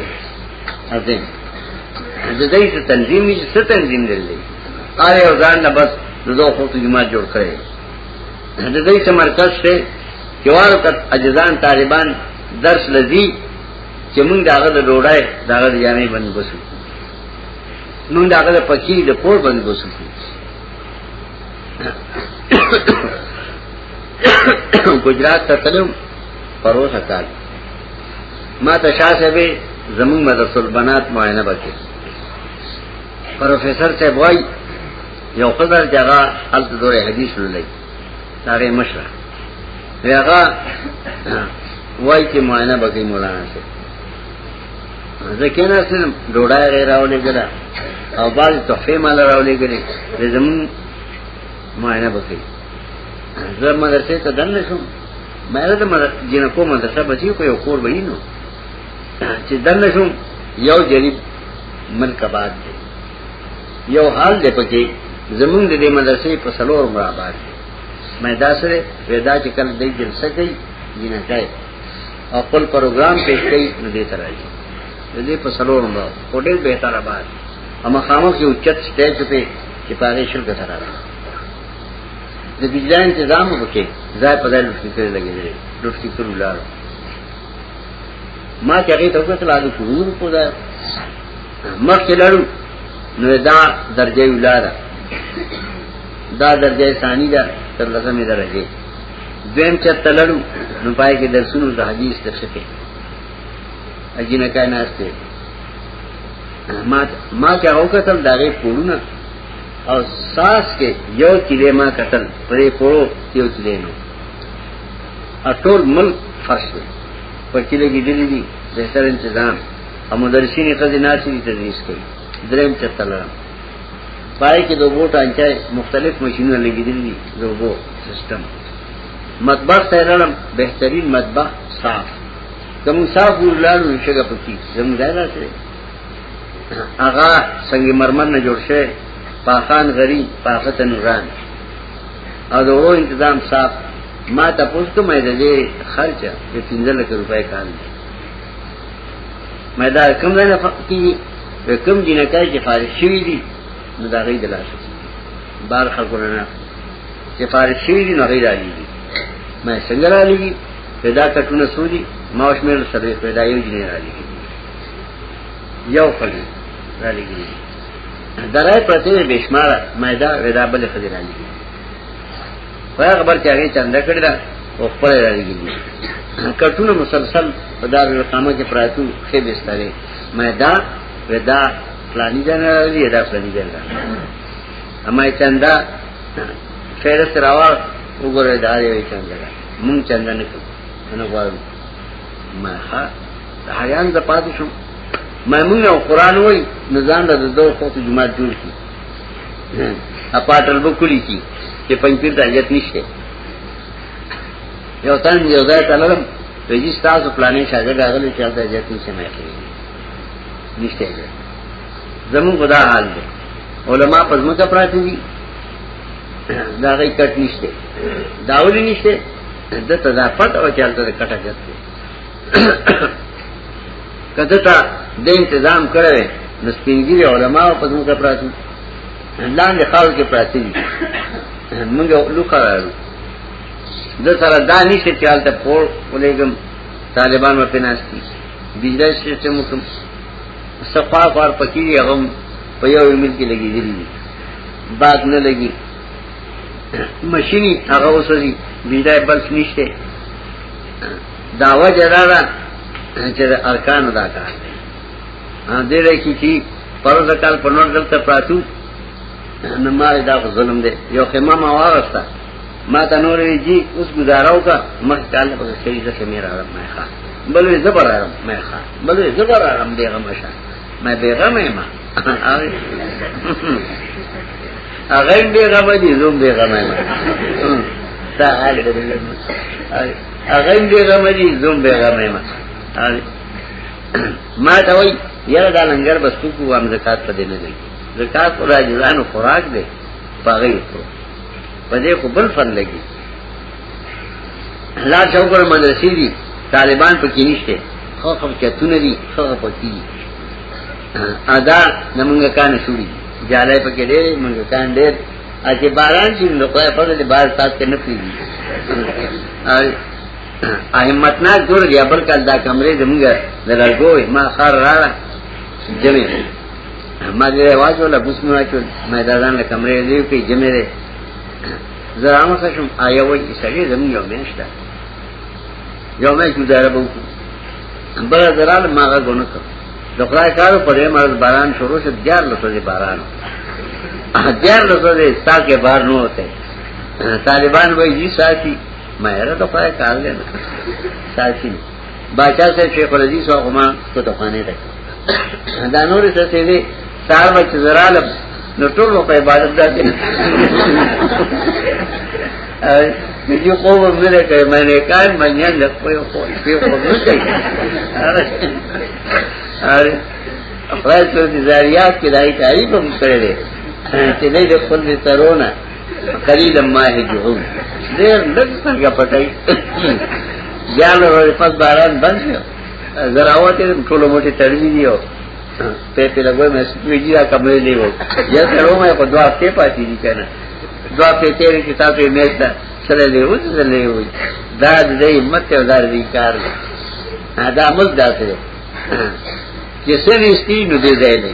B: اته د دې ته تنظیم یې څه تنظیم دلې اره ځان نه بس زه خو د جمعات جوړ کړی د دې ته مرکز ته جوارو کټ اجزان طالبان درس لذي چې موږ داغه ډوړای داغه یانه بندوسو نو دا هغه پکی د پور باندې وسو ګجرات ته تلم پروسه کال ما ته شاسبه زمون مدرسه البنات معاینه وکړه پروفیسور ته وای یو قدر جگہ حلت دور حدیث لولای داغه مشره هغه وای چې معاینه وکړي مولانا سره زکه نه سم ډوډۍ غیر راولې ګره او باز تحفه مال راولې ګره زمون معاینه وکړي زه مدرسې ته دن نشم مې له مدرسې جن کو مدرسې بچي کو یو کور وینو چې دن نشم یو جریب من کباد دی یو حال دی پکې زمون د دې مدرسې په سلور مرابات دی مې دا سره ودا چې کله دې جلسه کوي جنہ کوي او خپل پروګرام پېښ کوي نو دې ترایي دې په سلور مړه او ډېر به تر آباد اما خامخ یو چت سټیج ته چې پاره شل کتر را د بجلی تنظیم وکړي ځای په ځای لټکی ته لګېږي لټکی ته ولار ما چې هغه ته وکړل هغه شروع په دا مخکې لړو نو دا درجه ولاره دا درجه ثانی ده تر لږه مې درجه دیم چې تلړو نو پای کې درسونو د حدیث څخه اجینه کای ناشته ما ما ته او کتل دغه پورونه او ساس کې یو کله ما کتل پرې پورو یو کله نو اټول ملک فرش دی پر کله کې دلی دي بهتر تنظیم او مدرسین خزینه ناشې تدریس کوي دریم چتل پای کې دو بوټ انچای مختلف ماشینونه لګیدل دي دو بو سیستم مطبخ ته لړم بهترین مطبخ صاف کوم صاحب لاړو شګه پتی زمدار راځي اغا څنګه مرمر نه جوړ شي پاخان غری پاختن ران او دغه انتظام صاحب ما ته پوښتنه مې ده چې خرچه په 15 لک روپے کال دی مې دا کوم نه فقتی کوم دینه کې چې فارغ شوی دي نو دا غي دلاشه بار خلکو نه چې فارغ شوی دي نو غي را دي مې څنګه را دي پیدا کټونه سودي ما شمیر سره پیدا یو جنې را لګي یو خلې را لګي درای پرته بشمار مېدا ودا بل خلې را لګي په خبر کې هغه چنده کړی دا او خپل را لګي کټونه مسلسل په دار القامه کې پراتو خې بسترې مېدا ودا پلاني جنرال دی دا پلاني جنرال اما چنده فیرس راوړ وګوره دا یو چنده مونږ چنده نه کوو نه غواړم ما ښه د حریان د پاتې شم مېمون او قران وای نه ځان د دوه خو جمعه جوړ کی اپاتل وکړي کی چې پنځیر د اجت نشته یو تن یو ځای ته لرم رجی تاسو پلانې شاګرد غلې چې د اجت نشته مې کوي نشته زمون خدا حال دی علما پزما کا پراتی دي دا غي کټ نشته داولي نشته دته دا پټ او چلته کټه کړي کته تا د تنظیم کړی نو سپینګری علما په دغه کې پراته لاندې خاور کې پراته دي موږ لوکارو د سره دانی چې چلته پور ولېګم طالبان په ناشتي بجلی سیستم کوم صفا فار پکې هغه په یو ایمیل کې لګېدلی باغ نه لګي ماشيني هغه وسري بیدای بلس نشته دا وجه را را چې ارکان ادا کار دي دې لکه چې پرد کال په نور دلته پراتو نو ما دا ظلم دی یو خیمه ما واغستا ما ته نور وی جی اوس گزاراو کا مخ کال په سړي زکه میرا رب ما ښا بلې زبر رب ما ښا بلې زبر رب دې غم ښا ما دې غم ما هغه دې غم دي زوم دې غم ما تا حال بدل اغم بے غم دی زم بے غم ایما ما تا وی یره دا لنګر بس تو کو ام زکات پدې نه دی زکات او راجزان خوراک دی پاغی کو پدې کو بل فن لګي لا چوکر مدرسې دي طالبان پکې نشته خو خو چتونه دي خو خو پکې ادا نمنګ کان شوري جاله پکې ډېر منګ کان ډېر اچھے باران شروع نو خدای فضل بار ساتھ کے نفری دی احمتناک دور دیا بلکل دا کمرے دمگا دلالگو ما خار را را جمع ما دې आवाज ولا بوسمه چې مې دادان له کمرې دی په جمعې ده زرامه شوم آیا وای چې سړي زمون یو مېشته یو مې ګزاره وو بل زرال ماغه غونکو د خدای کارو په دې مرز باران شروع شو ډیر لته باران دیار لسو دے سال کے باہر نو ہوتے طالبان بھائی جی ساتھی میں حیرت ہو پائے کار لینا ساتھی باچا سے شیخ العزیز و غمان کو دکانے
A: رکھا
B: دانور سے سیدے سار بچ زرا لب نو ټول په عبادت ده دي یو خو وګوره کوي مې کار مې نه کوي خو په خو اره اره خپل څه دي زریات کې دای تعریف هم کړل چې دې د خپل ترونه قليلا ما يجهون ډېر لږ څنګه پټي ځان ورو پس باران بند شو زراوت ټول موټي تړلې دی او په په لګوي مې سپېږی را کمې دی وو یا سره مې په دوا کې پاتې دي کنه دوا په تیرې کې تاسو یې مېشتا سره دی وځ دلې وي دا دې همت او دار دې کار دا مز داسې چې سې نشتی نو دې ځای نه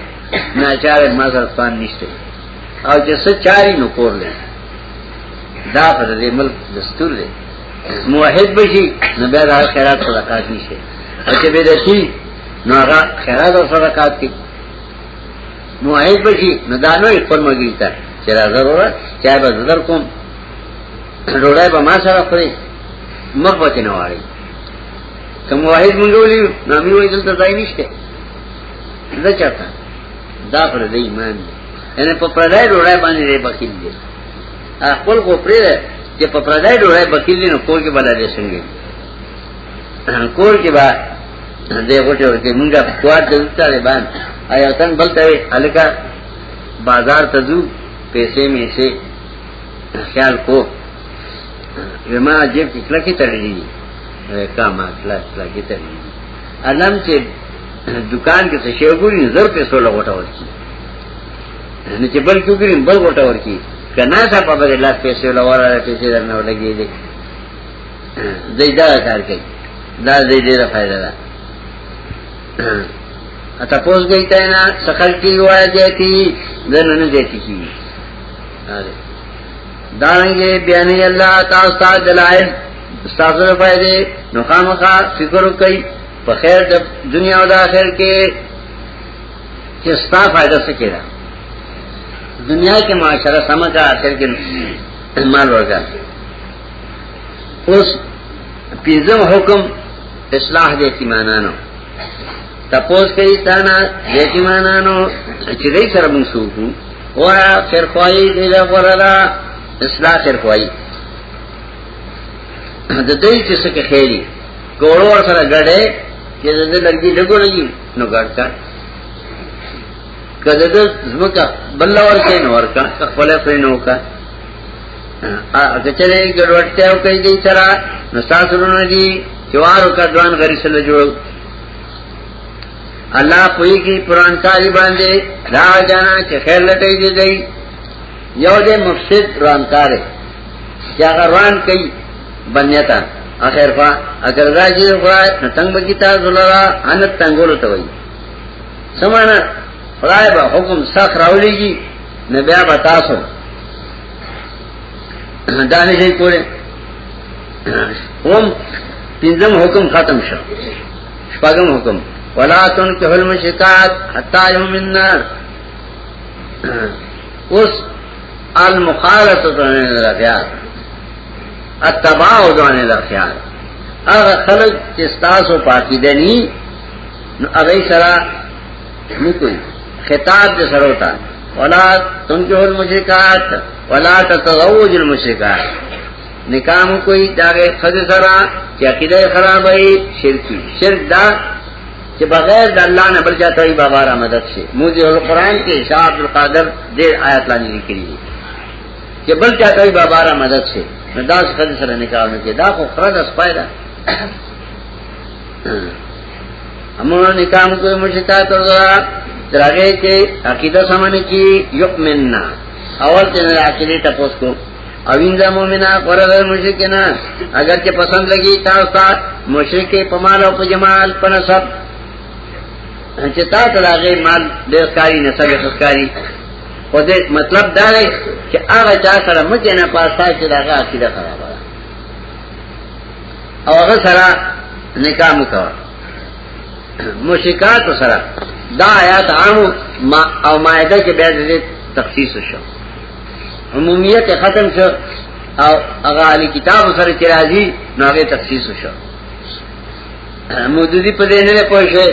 B: ناچار ما سره ځان نشته او چې څه چاري نو کور لې دا پر دې ملک دستور دی موحد بشي نو به د خیرات صدقات نشي او چې به دشي نو هغه خیرات او صدقات کوي موحد بشي نو دا نوې پرمګی ته چې را ضرورت چا به زدر کوم ډوړای به ما سره خوري مخ وته نه وایي کوم واحد مونږ ولي نو موږ وایي دلته ځای نشته دا چاته دا پر دې ایمان دی یعنی په پردای ډوړای باندې دی بخیل دی خپل کو پرې چې په پردای ډوړای بخیل دی نو کور کې بلل څنګه کور کې با دې غوټه ورته مونږه کوات د وتاړې باندې آیا تن بلته الکا بازار ته ځو پیسې مې سي خیال کو وما جيب کې کلکې تړلې کا ما کلک کلکې تړلې انم چې دکان کې څه شی وګوري زر پیسو لغټه ورکی نو چې بل کیږي بل ګټه ورکی کنا تا په بدل لاس پیسې لواره پیسې درنه ولګي دي دې دا کار کوي دا دې ډیره فائدہ ده اته پوس گئی تا نه سکل کی وای دیتی دنه دیتی کی دانګي بیان الله تاسو دلایل تاسو فائدې نو خامخا فکر کوي په خیر د دنیا او د آخرت کې چې ستا فائدہ سکیږي دنیا کې معاشره سم کا اخر کې مال ورکا اوس پیزم حکم اصلاح دې تیمانانو تپوس کوي تا نه دې تیمانانو چې دې سره موږ شو ورا خیرخواهی دیده غرلا اصلاح خیرخواهی ده دوی چسک خیری کورو ورسر گڑه چیز ده لگی لگو لگی نو گڑ کر کله د زمکا بل ورکې نو ورکا خپل خپل نو کا ا کچره ګډوټه او کوي دې سره نو تاسو نه دي جوار کا ځوان غری سره جوړ الله پوي کې پران کاری باندې را جانا چې خیر لټې دې دی یو دې مفسد رانکارې چې هغه روان کوي بنیتا اخر فا اگر راځي خو نتنګ بګی تاسو لرا ان تنګول ته وایي سمانه خدای به حکم سخت راولېږي نه بیا به تاسو دا نه شي کولای هم پنځم حکم ختم شو شپږم حکم ولا تنكح المشركات حتى يؤمن اس المخالطه دونه لغیار التباع دونه لغیار اغه خلق چې تاسو پاکی دني نو هغه سره نکوي خطاب دے سروتا ولا تم جو المشرکات ولا تتزوج المشرکات نکام کوئی داغے خد سرا کہ عقیدہ خراب ہے شرکی شرک دا کہ بغیر دا اللہ نے بل جاتا ہی بابا را مدد سے موجی القرآن کے شاہ عبد القادر دیر آیت لانی نکلی ہے کہ بل چاہتا ہی بابا را مدد سے دا سے خد سرا نکاو نکے دا خو خرد اسپائی دا ہمونو نکام کوئی مشکا کردورا دراغے کے عقیدہ سمن کی یقمننا اول تین عقیدے تپوس کو اوینزا مومنہ قرد مشرکنا اگر چه پسند لگی تاستا مشرک پمال او پجمال پنصب چې تا ته راغی مال د کاری نسب خسکاری او دې مطلب دا دی چې هغه چا سره مته نه پاسه چې داغه عقیده خرابه او هغه سره نکاح وکړه مشکات سره دا آیات عام ما او مائده کې به دې تخصیص شو عمومیت ختم شو او هغه علی کتاب سره چې راځي نو هغه تخصیص شو مودودی په دې نه پوه شو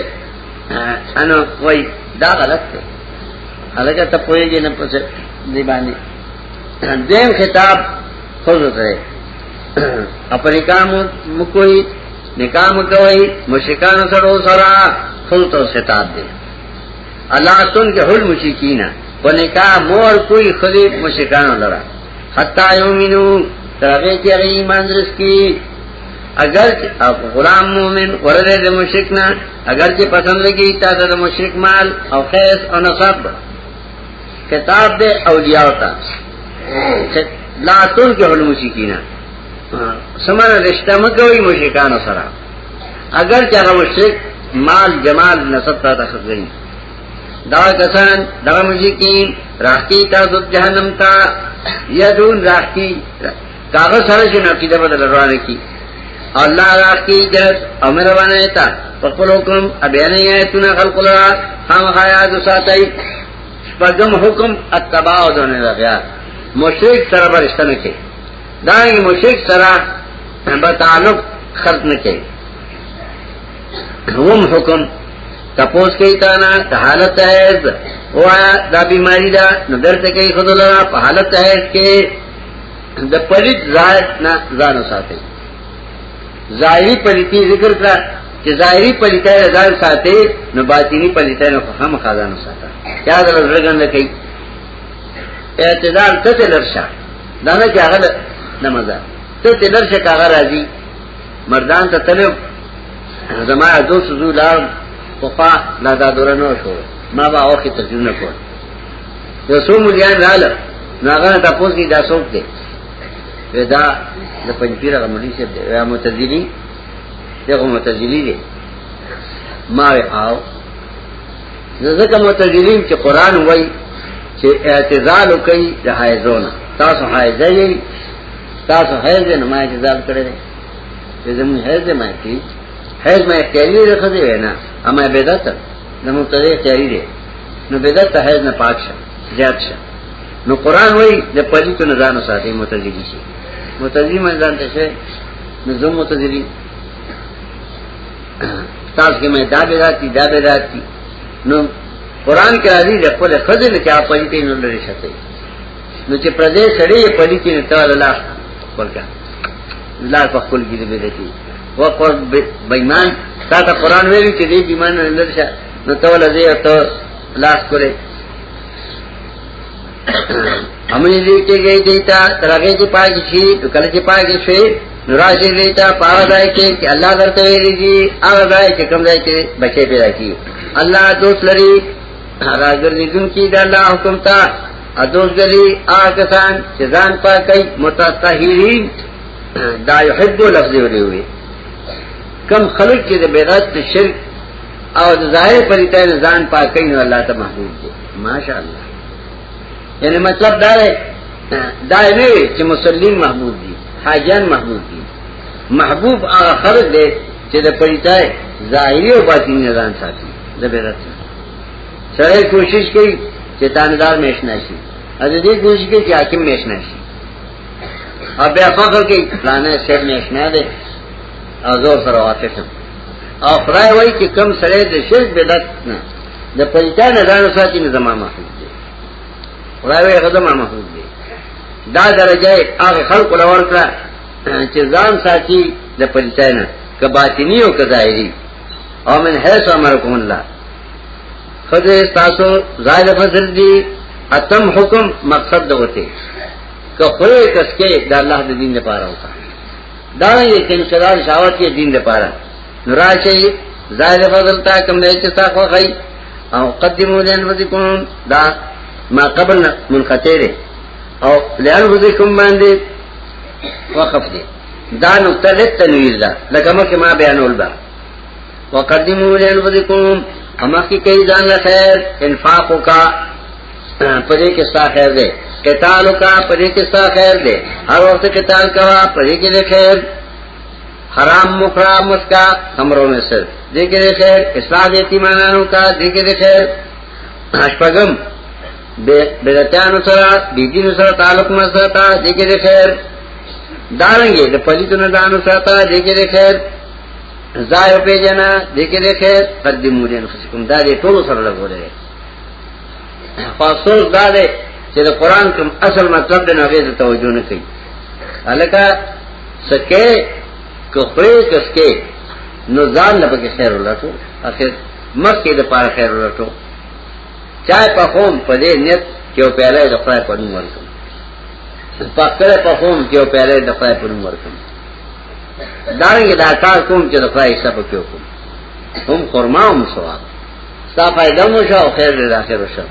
B: انو وای دا غلط دی هغه ته پوهیږي نه پوهه دی باندې دیم خطاب خود ته اپریکا مو کوئی نکاح مکوئی مشرکان سرو سرا خلط و ستاب دے اللہ تن کے حل مشرکین و نکاح مور کوئی خلی مشرکان لرا حتی یومینو ترغی کی اغی ایمان درس کی اگر غلام مومن ورده د مشرک نه اگر چې پسند لګي تا د مشرک مال او خیس او نصب کتاب د اولیاء تا لا تون کې هلو مشرکینا سمر رشتہ مکوئی مشرکان سره اگر چاہا مشرک مال جمال نصب تا تخت گئی دا کسان دا مشرکین راکی تا دب جہنم تا یدون راکی کاغذ سره شنو عقیده بدل روانه کی الله راکی جهت امر باندې تا خپل حکم ابیان ایتونه خلق لرا هم حیا د ساتای پغم حکم اتباع دونه لریا مشرک سره برشتنه کی دانگی مشرک سرا بتعلق خرط نکے وم حکم تپوس کئی تانا تا حالت حیض او آیا دا بیماری دا ندر تکی خود لرا پا حالت حیض کے دا پلیت زائد نا زانو ساتے ظاہری پلیتی ذکر کرا چې ظاهری پلیتای ځان ساتي نو باطینی پلیتای نو هم خزانه ساته یاد لرګن لکې اعتدال ته لرشه دا نه چې هغه نمازه ته چې درشه کاغه راځي مردان ته تلو زما دو سزو لار پخوا لا دا دورانو شو ما با اوخی تجربه کول یو سو مليان رااله ناغه ته پوسې دا څوک دی دا د پنځپیر غمړي شه دی یا متذلی دغه متذلی دی ما او ځکه متذلین چې قران وای چې اعتزال کوي د حایزونه تاسو حایزه یې تاسو حیز نه ما جذاب کړی دې زمو حیز ما کی حیز ما کلی رخه دی نه اما بدعت د مبتدی تیاری دی نو بدعت حیز نه پاک شه زیات شه نو قران وای د پلیتو نه ځان ساتي متذلی شي متذلی من ځان ته شه نو زمو متذلی تاسو کې مې دا بدعت دا بدعت نو قران کې راځي د خپل خزل کې اپ پلیتې نو لري شته نو چې پردې سړې پلیتې نه تعالی الله خپل کا لار په خپل کې دې دې وقد بېمان تا ته قران ویلي چې دې ایمان نه لرشه نو ته ولې ته لاس کولې امنی دې کې گئی دیتا ترګه چې پاګ شي کله چې پاګ شي نوراشي دیتا پاو دای کې چې الله درته ویلي دي هغه دای چې کوم دای کې بچي پیدا کی الله دوست لري راګر دې کی دا الله حکم تا ادوس دلی آکسان چې ځان پاکي متطهرین دا یحب لفظ ویلوي کم خلق چې د بیرات شرک او د ظاهر پریتای ځان پاکي نو الله ته محبوب دي ماشاءالله یعنی مطلب دا دی دا نه چې مسلمان محبوب دي حاجان محبوب دي محبوب هغه خلق دی چې د پریتای ظاهری او باطنی ځان ساتي د بیرات سره کوشش کوي چې تاندار مېشنا شي از دې کوشش کې چې حاکم نشنه شي او بیا فقر کې پلانه سر نشنه ده او زور سره واقفم او خدای وایي چې کم سره د شرک بدعت نه د پلیتان ځان ساتي نه زمامه محفوظ دي خدای وایي هغه زمامه محفوظ دي دا درجه هغه خلق لور کړه چې ځان ساتي د پلیتان کباطنی او کظاهری او من هي امرکم الله خدای تاسو زائد فضل دي اتم حکم مقصد دوته که خوې تسکه د الله د دین لپاره وکړه دا یې کین شرار شاوات کې دین لپاره نراشه زائد فضل تا کوم نه چې تاسو غي او قدمو لن وذکون دا ما قبل منقطعه او لن وذکون باندې وقف دي دا نقطه لتنویر ده لکه مکه ما بیانول با وقدمو لن وذکون اما کی کوي ځان له خیر انفاقو کا ہاں، پری کے دیکھ اس مان کا مسکا کمروں میں سر دے کے خیر دیتی کا دے دے کے کے خیر خیر اشپگم تعلق مسرتا ڈالیں گے دے کے دے خیر خیرا دیکھ کے دیکھ ٹولو سر بول رہے ہیں فاصل دا دی چې د قران کوم اصل مطلب دی نه غوږ توجه نه کوي الکه سکه کوخره کسکه نو ځان نه پکې خیر ولټو اخر مکه د پاره خیر ولټو چای په خوم په دې نیت چې په اړه د خدای په نوم ورکم پاکره په خوم چې په اړه د خدای په نوم ورکم دارنګه دا کار کوم چې د خدای حساب کې وکم هم خرما هم ثواب تا فائدہ مو شو خیر دې اخر شو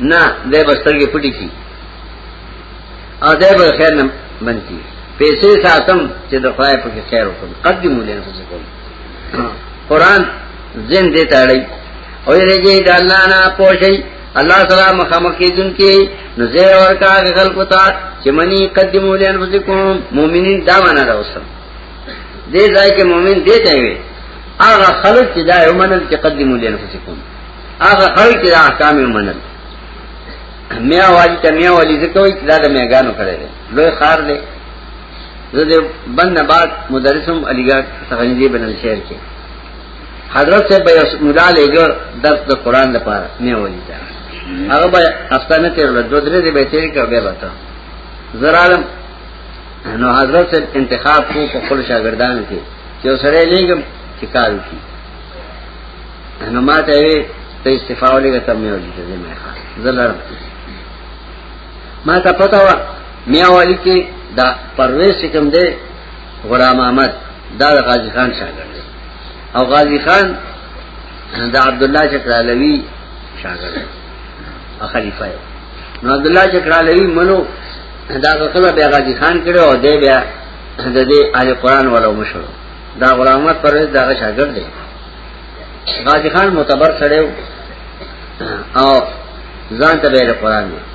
B: نه دای بسترګې پټې کی ا دای به خیر نه بند کی پیسې ساتم چې د خدای په کې خیر وکړم قدمو له نفسه کوم قران زین دې تاړی او دې دې الله نه پوښي الله سلام مخامخې دن کې نزه ورکا خلکو ته چې منی قدمو له نفسه کوم مؤمنین دا معنا راوسم دې ځای کې مؤمن دې ته وي هغه خلک چې دا یو منل چې قدمو له نفسه کوم هغه خلک چې احکام یې منل میا والی ته میا والی ځکه وایي دا د میګانو کړی دی لوی خار دی زه د بند بعد مدرسم علیګا سغنجي بنل شهر کې حضرت صاحب به مولا لګر درس د قران لپاره میا والی ته هغه به استانه تیر له دوه درې به تیر کړ به وتا زرالم نو حضرت صاحب انتخاب کو په خپل شاګردانو کې چې سره لګم چې کار وکړي نو ماته ته استفاولې ته مې وځي ته مې ښه زلرم ما ته پتا و میاوالی کې دا پرویز کوم دی غلام احمد دا غازی خان شاګرد دی او غازی خان دا عبد الله چکرالوی شاګرد دی خلیفہ نو عبد الله چکرالوی منو دا غکله بیا غازی خان کړو او دی بیا د دې اهل قران ولو مشهور دا غلام احمد پرویز دا شاګرد دی غازی خان معتبر سره او ځان ته به قرآن دی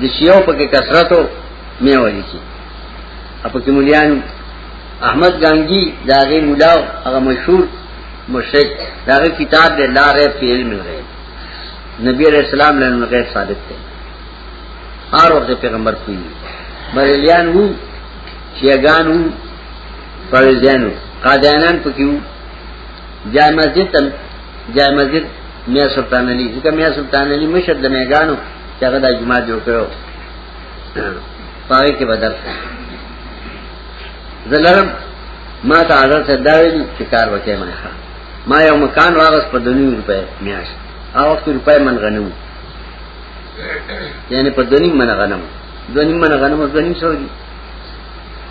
B: د شیو په کې کثرتو مې وایي چې اپ کې مليان احمد ګانګي دا غي مولا هغه مشهور مشرک دا غي کتاب دې لارې په علم غیب نبی علیہ السلام له غیب ثابت دی هر وخت پیغمبر کوي بریلیان وو شیګان وو فرزانو قادیانان پکیو جای مسجد تن جای مسجد میا سلطان علی ځکه میا سلطان علی مشر د میګانو چاگه دا جماع جو کرو پاگه که بدر زلرم ما تا حضرت صداویلی چکار وکی مای خواه ما یو مکان واغس پا دنیو روپے میاش آ وقت روپے من غنمو یعنی پا دنیم من غنمو دنیم من غنمو دنیم سو دی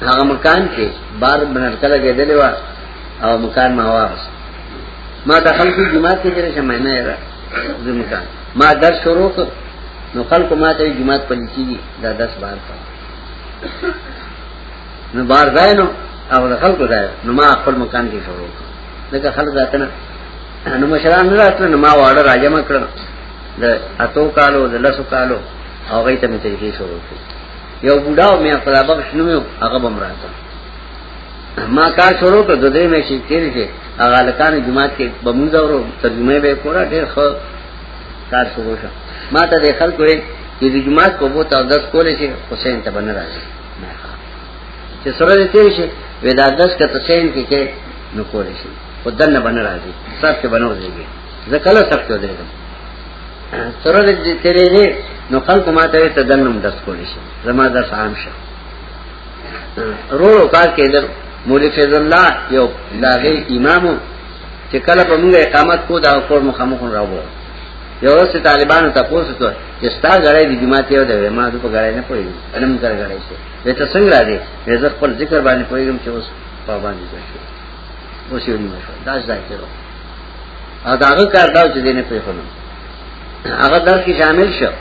B: هغه مکان کې بار بنرکل کېدلې و او مکان ما واغس ما دخل کی جماعت کې چې شمه نه را مکان ما در شروع کړ نو خلق ما ته جمعه په لکیږي دا 10 بار کا نو بار غای نو او خلق غای نو ما خپل مکان کې شروع لکه خلق ذات نه نو مشران راتل نو ما واړه راځم کړم د اتو کالو د لسو کالو او غي ته مې طریقې شروع کړ یو بوډا مې خپل باب شنو هغه بم راځه ما کار شروع کړ د دې مې شي کېږي چې هغه لکان جمعه کې بمونځ او ترجمه به کورا ډېر ښه کار شروع شو ما ته د خلکو چې د جمعه کو بو ته داس کولې شي حسین ته بن راځي چې سره دې تیر شي ودا داس کته حسین کې کې نو کولې شي ودنه بن راځي سب کې بنور دیږي ځکه له سب کې درېږم سره دې تیرې دې نو خلکو ما ته ته دنم داس کولې شي زما داس عام شه رو کار کې در مولوی فیض الله یو داغه امامو چې کله په موږ اقامت کو دا کور مخامخ راوړو یو سه طالبانو تاسو ته چې ستا غړې د جماعت یو دی ما د په غړې نه پوي علم کار غړې شي به ته څنګه راځي به زه خپل ذکر باندې پویم چې اوس پابند شي اوس یو نیمه شو دا ځای ته او داغه کار دا چې دینه پې خونم هغه در کې شامل شو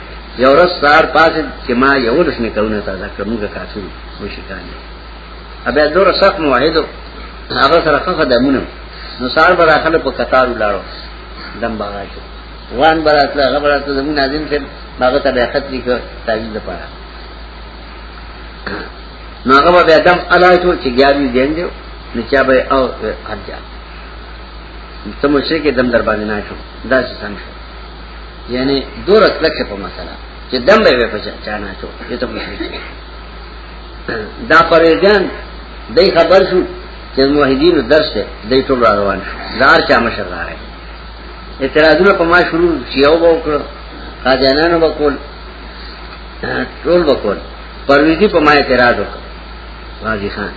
B: یو ورځ سار پاسه چې ما یو لښ نه کونه تازه کړم کافي وو شي کانه ابه دور سخت موحدو هغه سره خدامونه نو سار به راخله په قطار ولاړو دم باغ شو وان براتلا غبراتلا زمون ناظم سے ماغتا بیا خط لیکو تعلیل لپارا
A: نو هغه بیا دم
B: علایتو چې ګیاوی دین دیو نچا به او خرجا سمو شي کې دم در باندې نه شو دا څه څنګه یعنی دور کلک په مسله چې دم به په چا نه شو ته مشرک دا پرې ځان دای خبر شو چې موحدینو درس دی ټول روان دار چا مشر راغی اعتراضونه په ما شروع شیاو وکړه خاجانانو وکول ټول وکول پرویزی په ما اعتراض وکړه غازی خان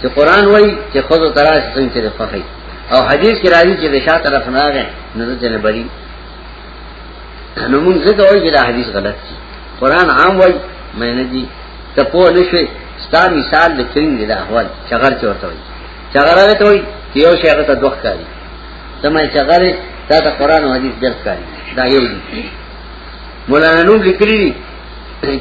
B: چې قران وایي چې خود تراش څنګه د فقہی او حدیث کې راځي چې د شاته طرف نه راغی نو ځنه بری نو مونږ څه وایي چې دا حدیث غلط دی قران عام وایي مې نه دي ته په نشي ستا مثال د کریم دی د احوال چغر چورته وایي چغر هغه ته وایي چې یو شی هغه ته دوخ کوي تمه چغر دا ته قران او حديث درس کوي دا یو دي مولانا نور لیکلي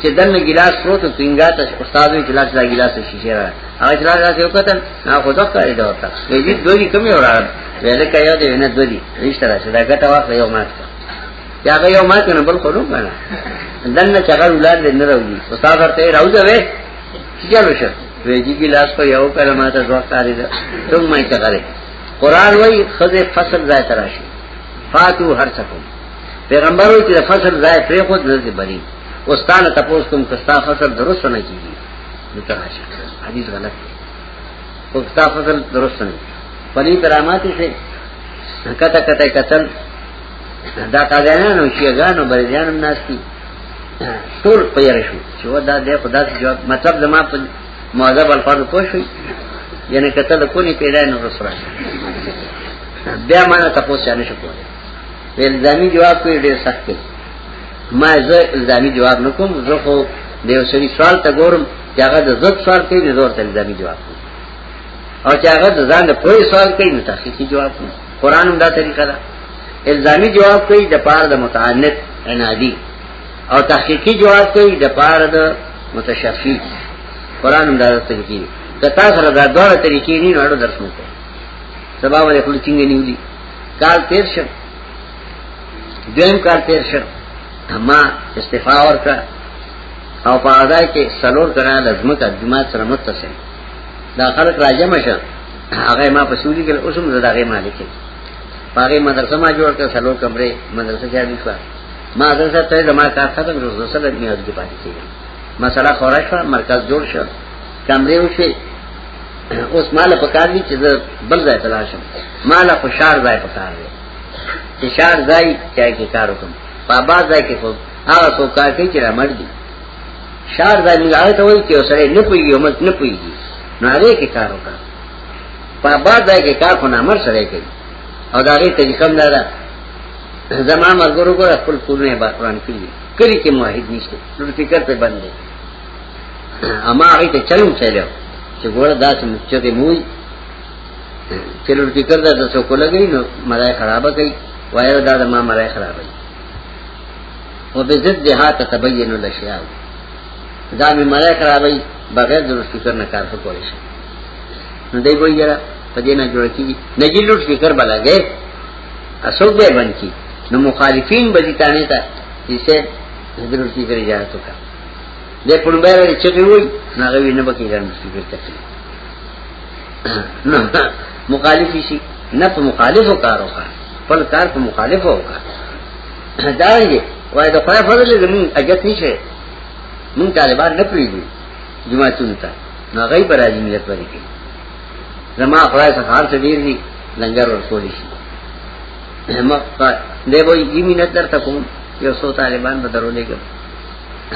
B: چې دنه ګلاس پروت څنګه ته استاد وی ګلاس لا ګلاس شیشه را هغه چلا را یو کتن نا خو ځه کوي دا ورته دې دې دوی کمی وراله ویل کایو دې نه دوی رښتیا راشه دا ګټه واخ یو مات یا هغه یو مات نه بل خلو کنه دنه چغل ولاد نه راوږي استاد ورته راوځه وې چې راشه وېږي ګلاس په یو کلمه ته ځواب کاری دا څنګه مې ته قرآن وای خزه فصل ځای تراشي فاتو هر څکم پیغمبر وی چې فصل ځای پرې خو دې بری استاد تاسو کوم کستا فصل درست نه کیږي نکاح حدیث غلط دی کستا فصل درست نه پنی کرامات سے کته کته قتل دا قاضیان او شیعاګان او بریان الناس کی ټول پیر شو چې ودا دې خدا څخه جواب مطلب زما په معذب الفاظ پوه شو یعنی کته د کونی پیدا نه رسول بیا ما ته پوښتنه شو کوله الزامی جواب کوي ډېر سخت دی ما زه الزامی جواب نکوم زه خو د یو سړي سوال ته ګورم چې هغه د زړه سوال کوي د زور ته الزامی جواب کوي او چې هغه د ځان په سوال کوي نو تحقیقي جواب کوي قران هم دا طریقه ده الزامی جواب کوي د پاره د متعنت عنادي او تحقیقي جواب کوي د پاره د متشفی قران هم دا طریقې کتا سره دا ډول طریقې نه نړۍ درس مو کوي سبا ولې خلک څنګه نیولې کال تیر شپ دیم کار تیر شو اما استفا ورکا او په هغه کې سلور کرا لازمه کا جمعه سره متصل دا خلک راجم شه هغه ما په سوري کې اوسم زړه هغه مالک پاره مدرسه ما جوړ کړ سلور کمرې مدرسه کې اړیکو ما مدرسه ته زما کار ختم روز سره دې از کې پاتې کیږي مسله خورش مرکز جوړ شو کمرې وشه اوس مال په کار دي چې بل ځای تلاشم مال خوشار ځای په کار دي اشار ځای چې کار وکم په با ځای کې خو هغه سو کار کوي چې را مړ دي شار ځای موږ هغه ته وایي چې سره نه پوي یو مت نه پوي نو هغه کې کار وکړه په با ځای کې کار خو نه مر سره کوي او دا غي تجکم نه ده زمان مرګورو کو خپل کورونه به قرآن کړي کړي کې موحد نشته نو فکر ته بند دي اما هغه ته چلو چلو چې ګور داسې مچته موي چلو فکر دا څه کو لګي نو مړای خرابه کوي وایو دا د ما مرای خرابې او به ضد ده تبین الاشیاء ځان مرای خرابې بغیر درست فکر نه کار کولای شي نو دی وایره په دې نه جوړ کیږي نه جې لوټ فکر بلګې اسو به بنکی نو مخالفین به دي تانه تا چې درست فکر اجازه وکړه دې پړمبه لري چې وي نه غوي نه بکې ځان فکر کوي نو مخالفی شي نه په مخالفو کارو کار خپل کار په مخالفه وکړه دا یې وای دا خدای فضل زمون اجت نشه مون طالبان نه پیږي جمعتون ته نو غي پر راځي ملت پرې کې زما خدای سفار ته ډیر دي لنګر ورکول شي مخه دی وای یی مينت درته کوم یو سو طالبان به درولې کې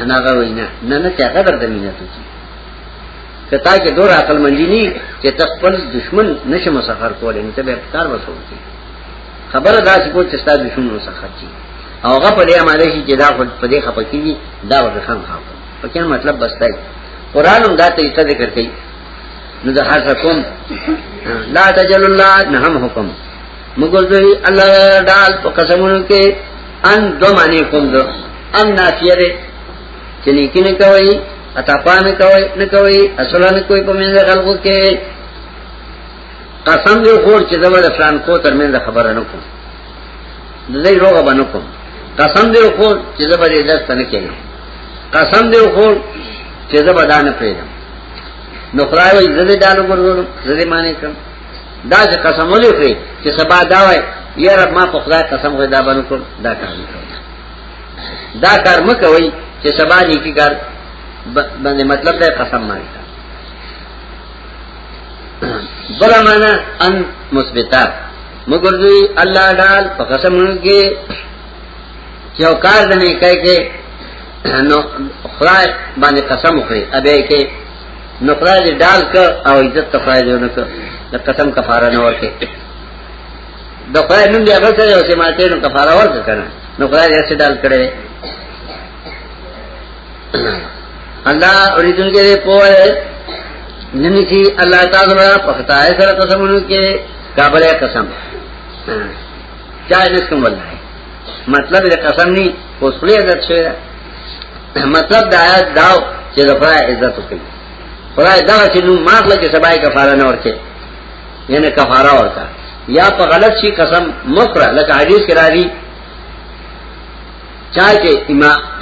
B: انا غوي نه نه نه چا غدر د مينت وکي کتا کې دور عقل مندي نه چې تخپل دشمن نشه مسخر کولې نو ته به کار وسو کې خبره دا چې کو چې ستا دښمن وسخه چی او هغه په دې اماده شي چې دا په دې خپکی دا ورته خام خام په کوم مطلب بستای قران هم دا طریقه ذکر کوي نو د هر حکم لا تجل الله نه هم حکم مګرځي الله دال په قسمونو کې ان دو معنی کوم دو ان نافیره چې نیکی نه کوي اتاپا نه کوي نه کوي اصلا نه کوي په منځ خلقو کې قسم دې خور چې دا ول فرانکو ترمنځ خبره نه کوم دې روغه باندې کوم قسم دې خور چې دا به دست نه کړم قسم دې خور چې دا به دانه پیدم نو خدای وي زده دانو ګورګو زده معنی کوم دا چې قسم ولې کړی چې سبا دا وای یاره ما په خدای قسم غوې دا باندې کوم دا کار دا کار مکوئ چې سبا دې کی کار باندې مطلب دا قسم مانی بلا مانا ان مثبتا مگردوی اللہ ڈال پا قسم انکے چیو کار دنے کہے کہ نو خدای باندې قسم اخری ابے کے نو خدای دے ڈال کر او عزت تخدای دے انکر دا قسم کفارہ نور کے دا خدای نن دے اگر کرے اسے ماتے نو کفارہ ورکر کرنا نو خدای دے ایسے ڈال کرے اللہ اوریدن کے دے پوئے ننکی اللہ تعالی را پختائے سر قسم انہوں کے قابل قسم چاہے نسکم واللہ ہے مطلب دا قسم نی خسلی عزت شوئے دا مطلب دا آیات داو چی دا خدای عزت اکلی خدای داو چی نو ماغ لکی سبائی کفارہ نور کے یعنی کفارہ ورکا یا پا غلط شی قسم مفرہ لکا حدیث کرا دی چاہے چی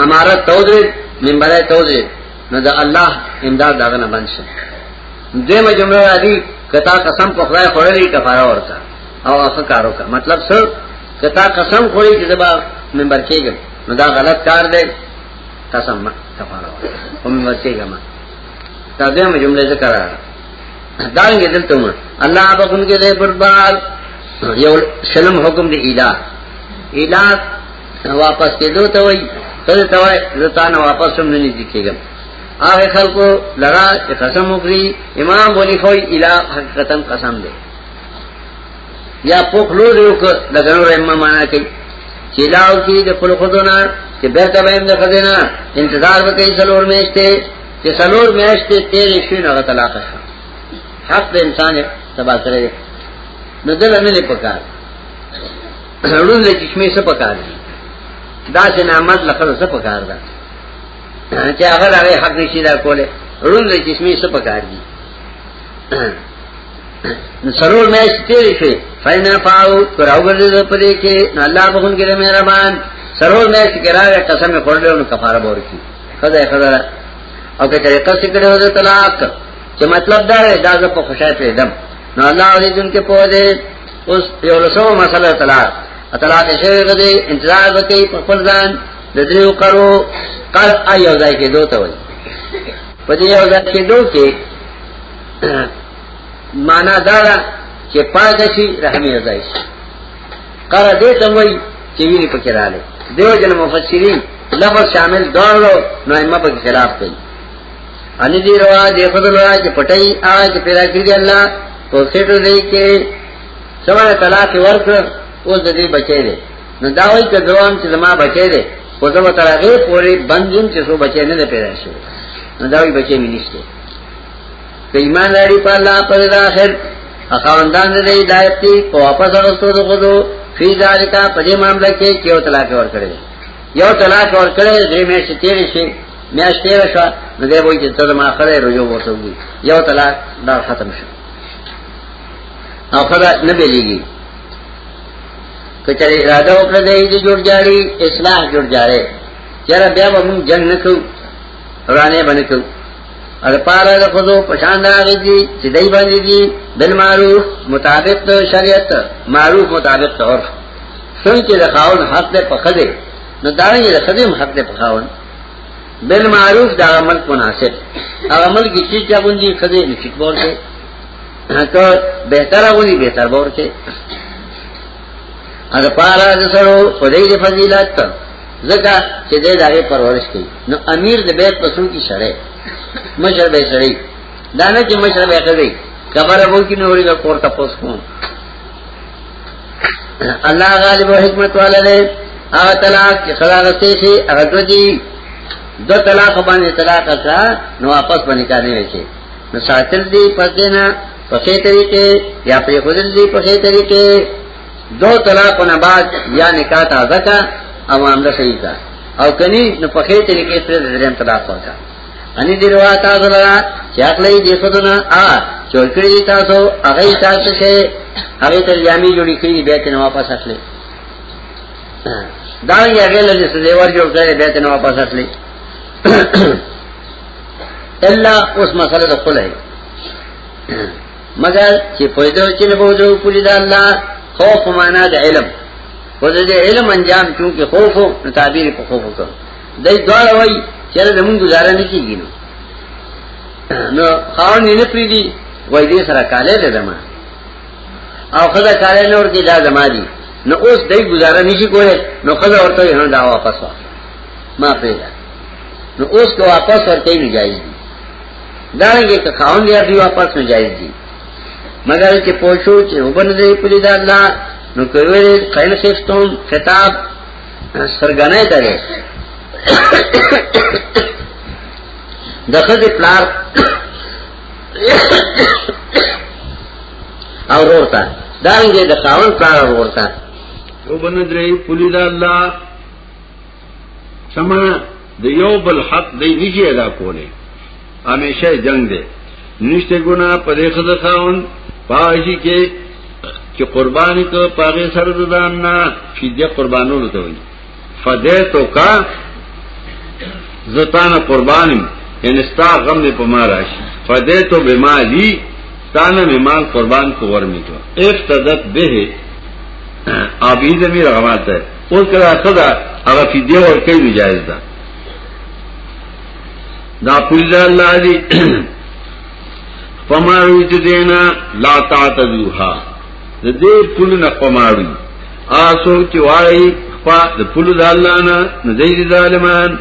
B: امارت توزرد منبرہ توزرد نو دا اللہ امداد داغنہ بند شد دیمه جمله راځي کتا قسم په خدای خورلې کفاره ورکا او هغه کارو کا مطلب څه کتا قسم خوري چې دبا منبر کېږي نو دا غلط کار دی
A: قسم ما کفاره ورکا
B: او منبر کېږي ما دا دیمه جمله ذکر راځي دا یې دلته مو الله بخون کې دې برباد یو شلم حکم دی الہ الہ واپس کېدو ته وای ته ته وای زتان واپس هم نه نږدې کېږم هغه خلکو لرا چې قسم وکړي امام بولی خو اله حقیقتا قسم دی یا پوخلو دیو که لګنو رحمه معنا کوي چې لاو کې د خپل خودونه چې بیرته به نه خدینا انتظار وکړي څلور میاشتې چې څلور میاشتې تیرې شي نه طلاق شي حق د انسان سبا سره دی نو دل نه لپکار ضرور له چشمه سره پکار دي دا چې نعمت لخر سره پکار ده چې هغه هغه حق نشي دا کوله روند جسمي څه پکار دي نو سرور مې ستېری شي فینا پاو کراو ګرځي په دې کې نو الله بخون کې مهربان سرور مې ستګرا قسم خورلو نو کفاره بور کی خدای خدای او که طریقه څخه کړو طلاق چې مطلب دا دی دا زه په خوشاله پیدم نو الله دې دن کې پوهه اوس یو لسو مسله طلاق طلاق شوی غدي انتظار وکي په خپل ځان د دریو کرو قد ایو ځای کې دوه ته وایي په دې یو ځای کې دوه کې معنا دا چې پاک شي رحمي ځای شي قره دې ته وایي چې ویني پکې رااله دیو جن مفسرین لفظ شامل دوړو نو ایمه په خلاف کوي ان دې روا دې خدای روا چې پټي آج پیدا کړی الله په سیټو دې کې سمه طلاق ورک اوس دې بچي دې نو دا وایي چې ځوان چې زما بچي دې وزم ترغه پوری بندیم چې سو بچی نه پیدا شي نو دا وی بچی مینشته که ایمان لري په الله پر آخر اخواندان دې ہدایت دی په واپس ورستو دغه فی ذالکا پدې معاملې کې یو طلاق ور کړی یو طلاق ور کړی درې میاشتې تیرې شي میاشتې راشه نو دی وایي چې ته ما خړې رجوع وسوږي یو طلاق دا ختم شو او خدای نه بیلېږي کچر اراده وکړه دې دې جوړ جاړي اصلاح جوړ جاړي چیرې بیا به موږ جنگ نکو رانه باندې کو ار پاره د خودو پشان راغی دي چې دای باندې دي بل معروف مطابق شریعت معروف مطابق اور څنګه چې خاون حق ته پخده نو دا یې خدیم حق ته پخاون بل معروف دا عمل مناسب عمل کی چیز چا باندې خدای نشټ بول کې هغه بهتره ونی بهتر بور کې اغه پارا د سره خدای دې فضیلت زکه چې دې دغه پرورش کوي نو امیر د بیت پسو کی شړې مشر به شړې دا نه چې مشر به کوي خبره وو کې نو ورته کور تاسو کوم الله غالب او حکمت والا دی هغه طلاق چې خلاصې شي هغه دوی دو طلاق باندې طلاق اتا نو واپس باندې کار نه شي نو ساتل دی پدې نه په څه طریقې یا په خودل دی په څه طریقې دو طلاق نه بعد یا نکاح تازه کا او معاملہ صحیح کا او کني نو په خیر طریقې سره دریم طلاق ورکا اني دی روا تاسو لرا چې اخلې دې خدونه آ چول کړی تاسو هغه تاسو شه هغه تر جامي جوړی کړی بیا ته واپس اخلې دا یې هغه له دې ور جوړ کړی بیا ته واپس اخلې الا اوس مسله د خپل مگر چې پیدا چې نه بوځو پوری د الله خوف معنا د علم خو د علم انجام چونکه خوف او تعبیر په خوف وکړ دای دواړه وای چې زمون گزاره نشي نو نو خان نه پری دی وای دې سره کاله ده دما او خدای کاله نور کې دا زما دي نو اوس دای گزاره نشي کولای نو خدای ورته نه دا واپس وا ما پیدا نو اوس کو واپس ورته نه جایز دي دا نه کې خاون دی واپس نه جایز دي مگر چې پوښو چې وبن دې پلي دا الله نو کوي قین خفتم خطاب سرګنه ده دغه پلار او ورتا دا انګه د خاون پلار ورتا
A: وبن دې پلي دا الله سما
B: د یو بل حق دې نشي ادا کوله همیشه جنگ دې نشته ګنا پرې خدای خاون پاشي کې چې قرباني کو پاره سر ددان نه چې دې قربانولو ته وي فدیتو کا زتان قربانم ان استا غم په ما راشي فدیتو بمالی تانه می مال قربان کو ورمی کو افتدت به ابي زمير غمات ہے اوس کله صدا هغه فدیه ورکړي جایز ده دا پولیس الله دی پماړوي ته دینا لا تا تذوها د دې پل نه پماړوي
A: آسو چې وایي په د پل د الله نه نه ظالمان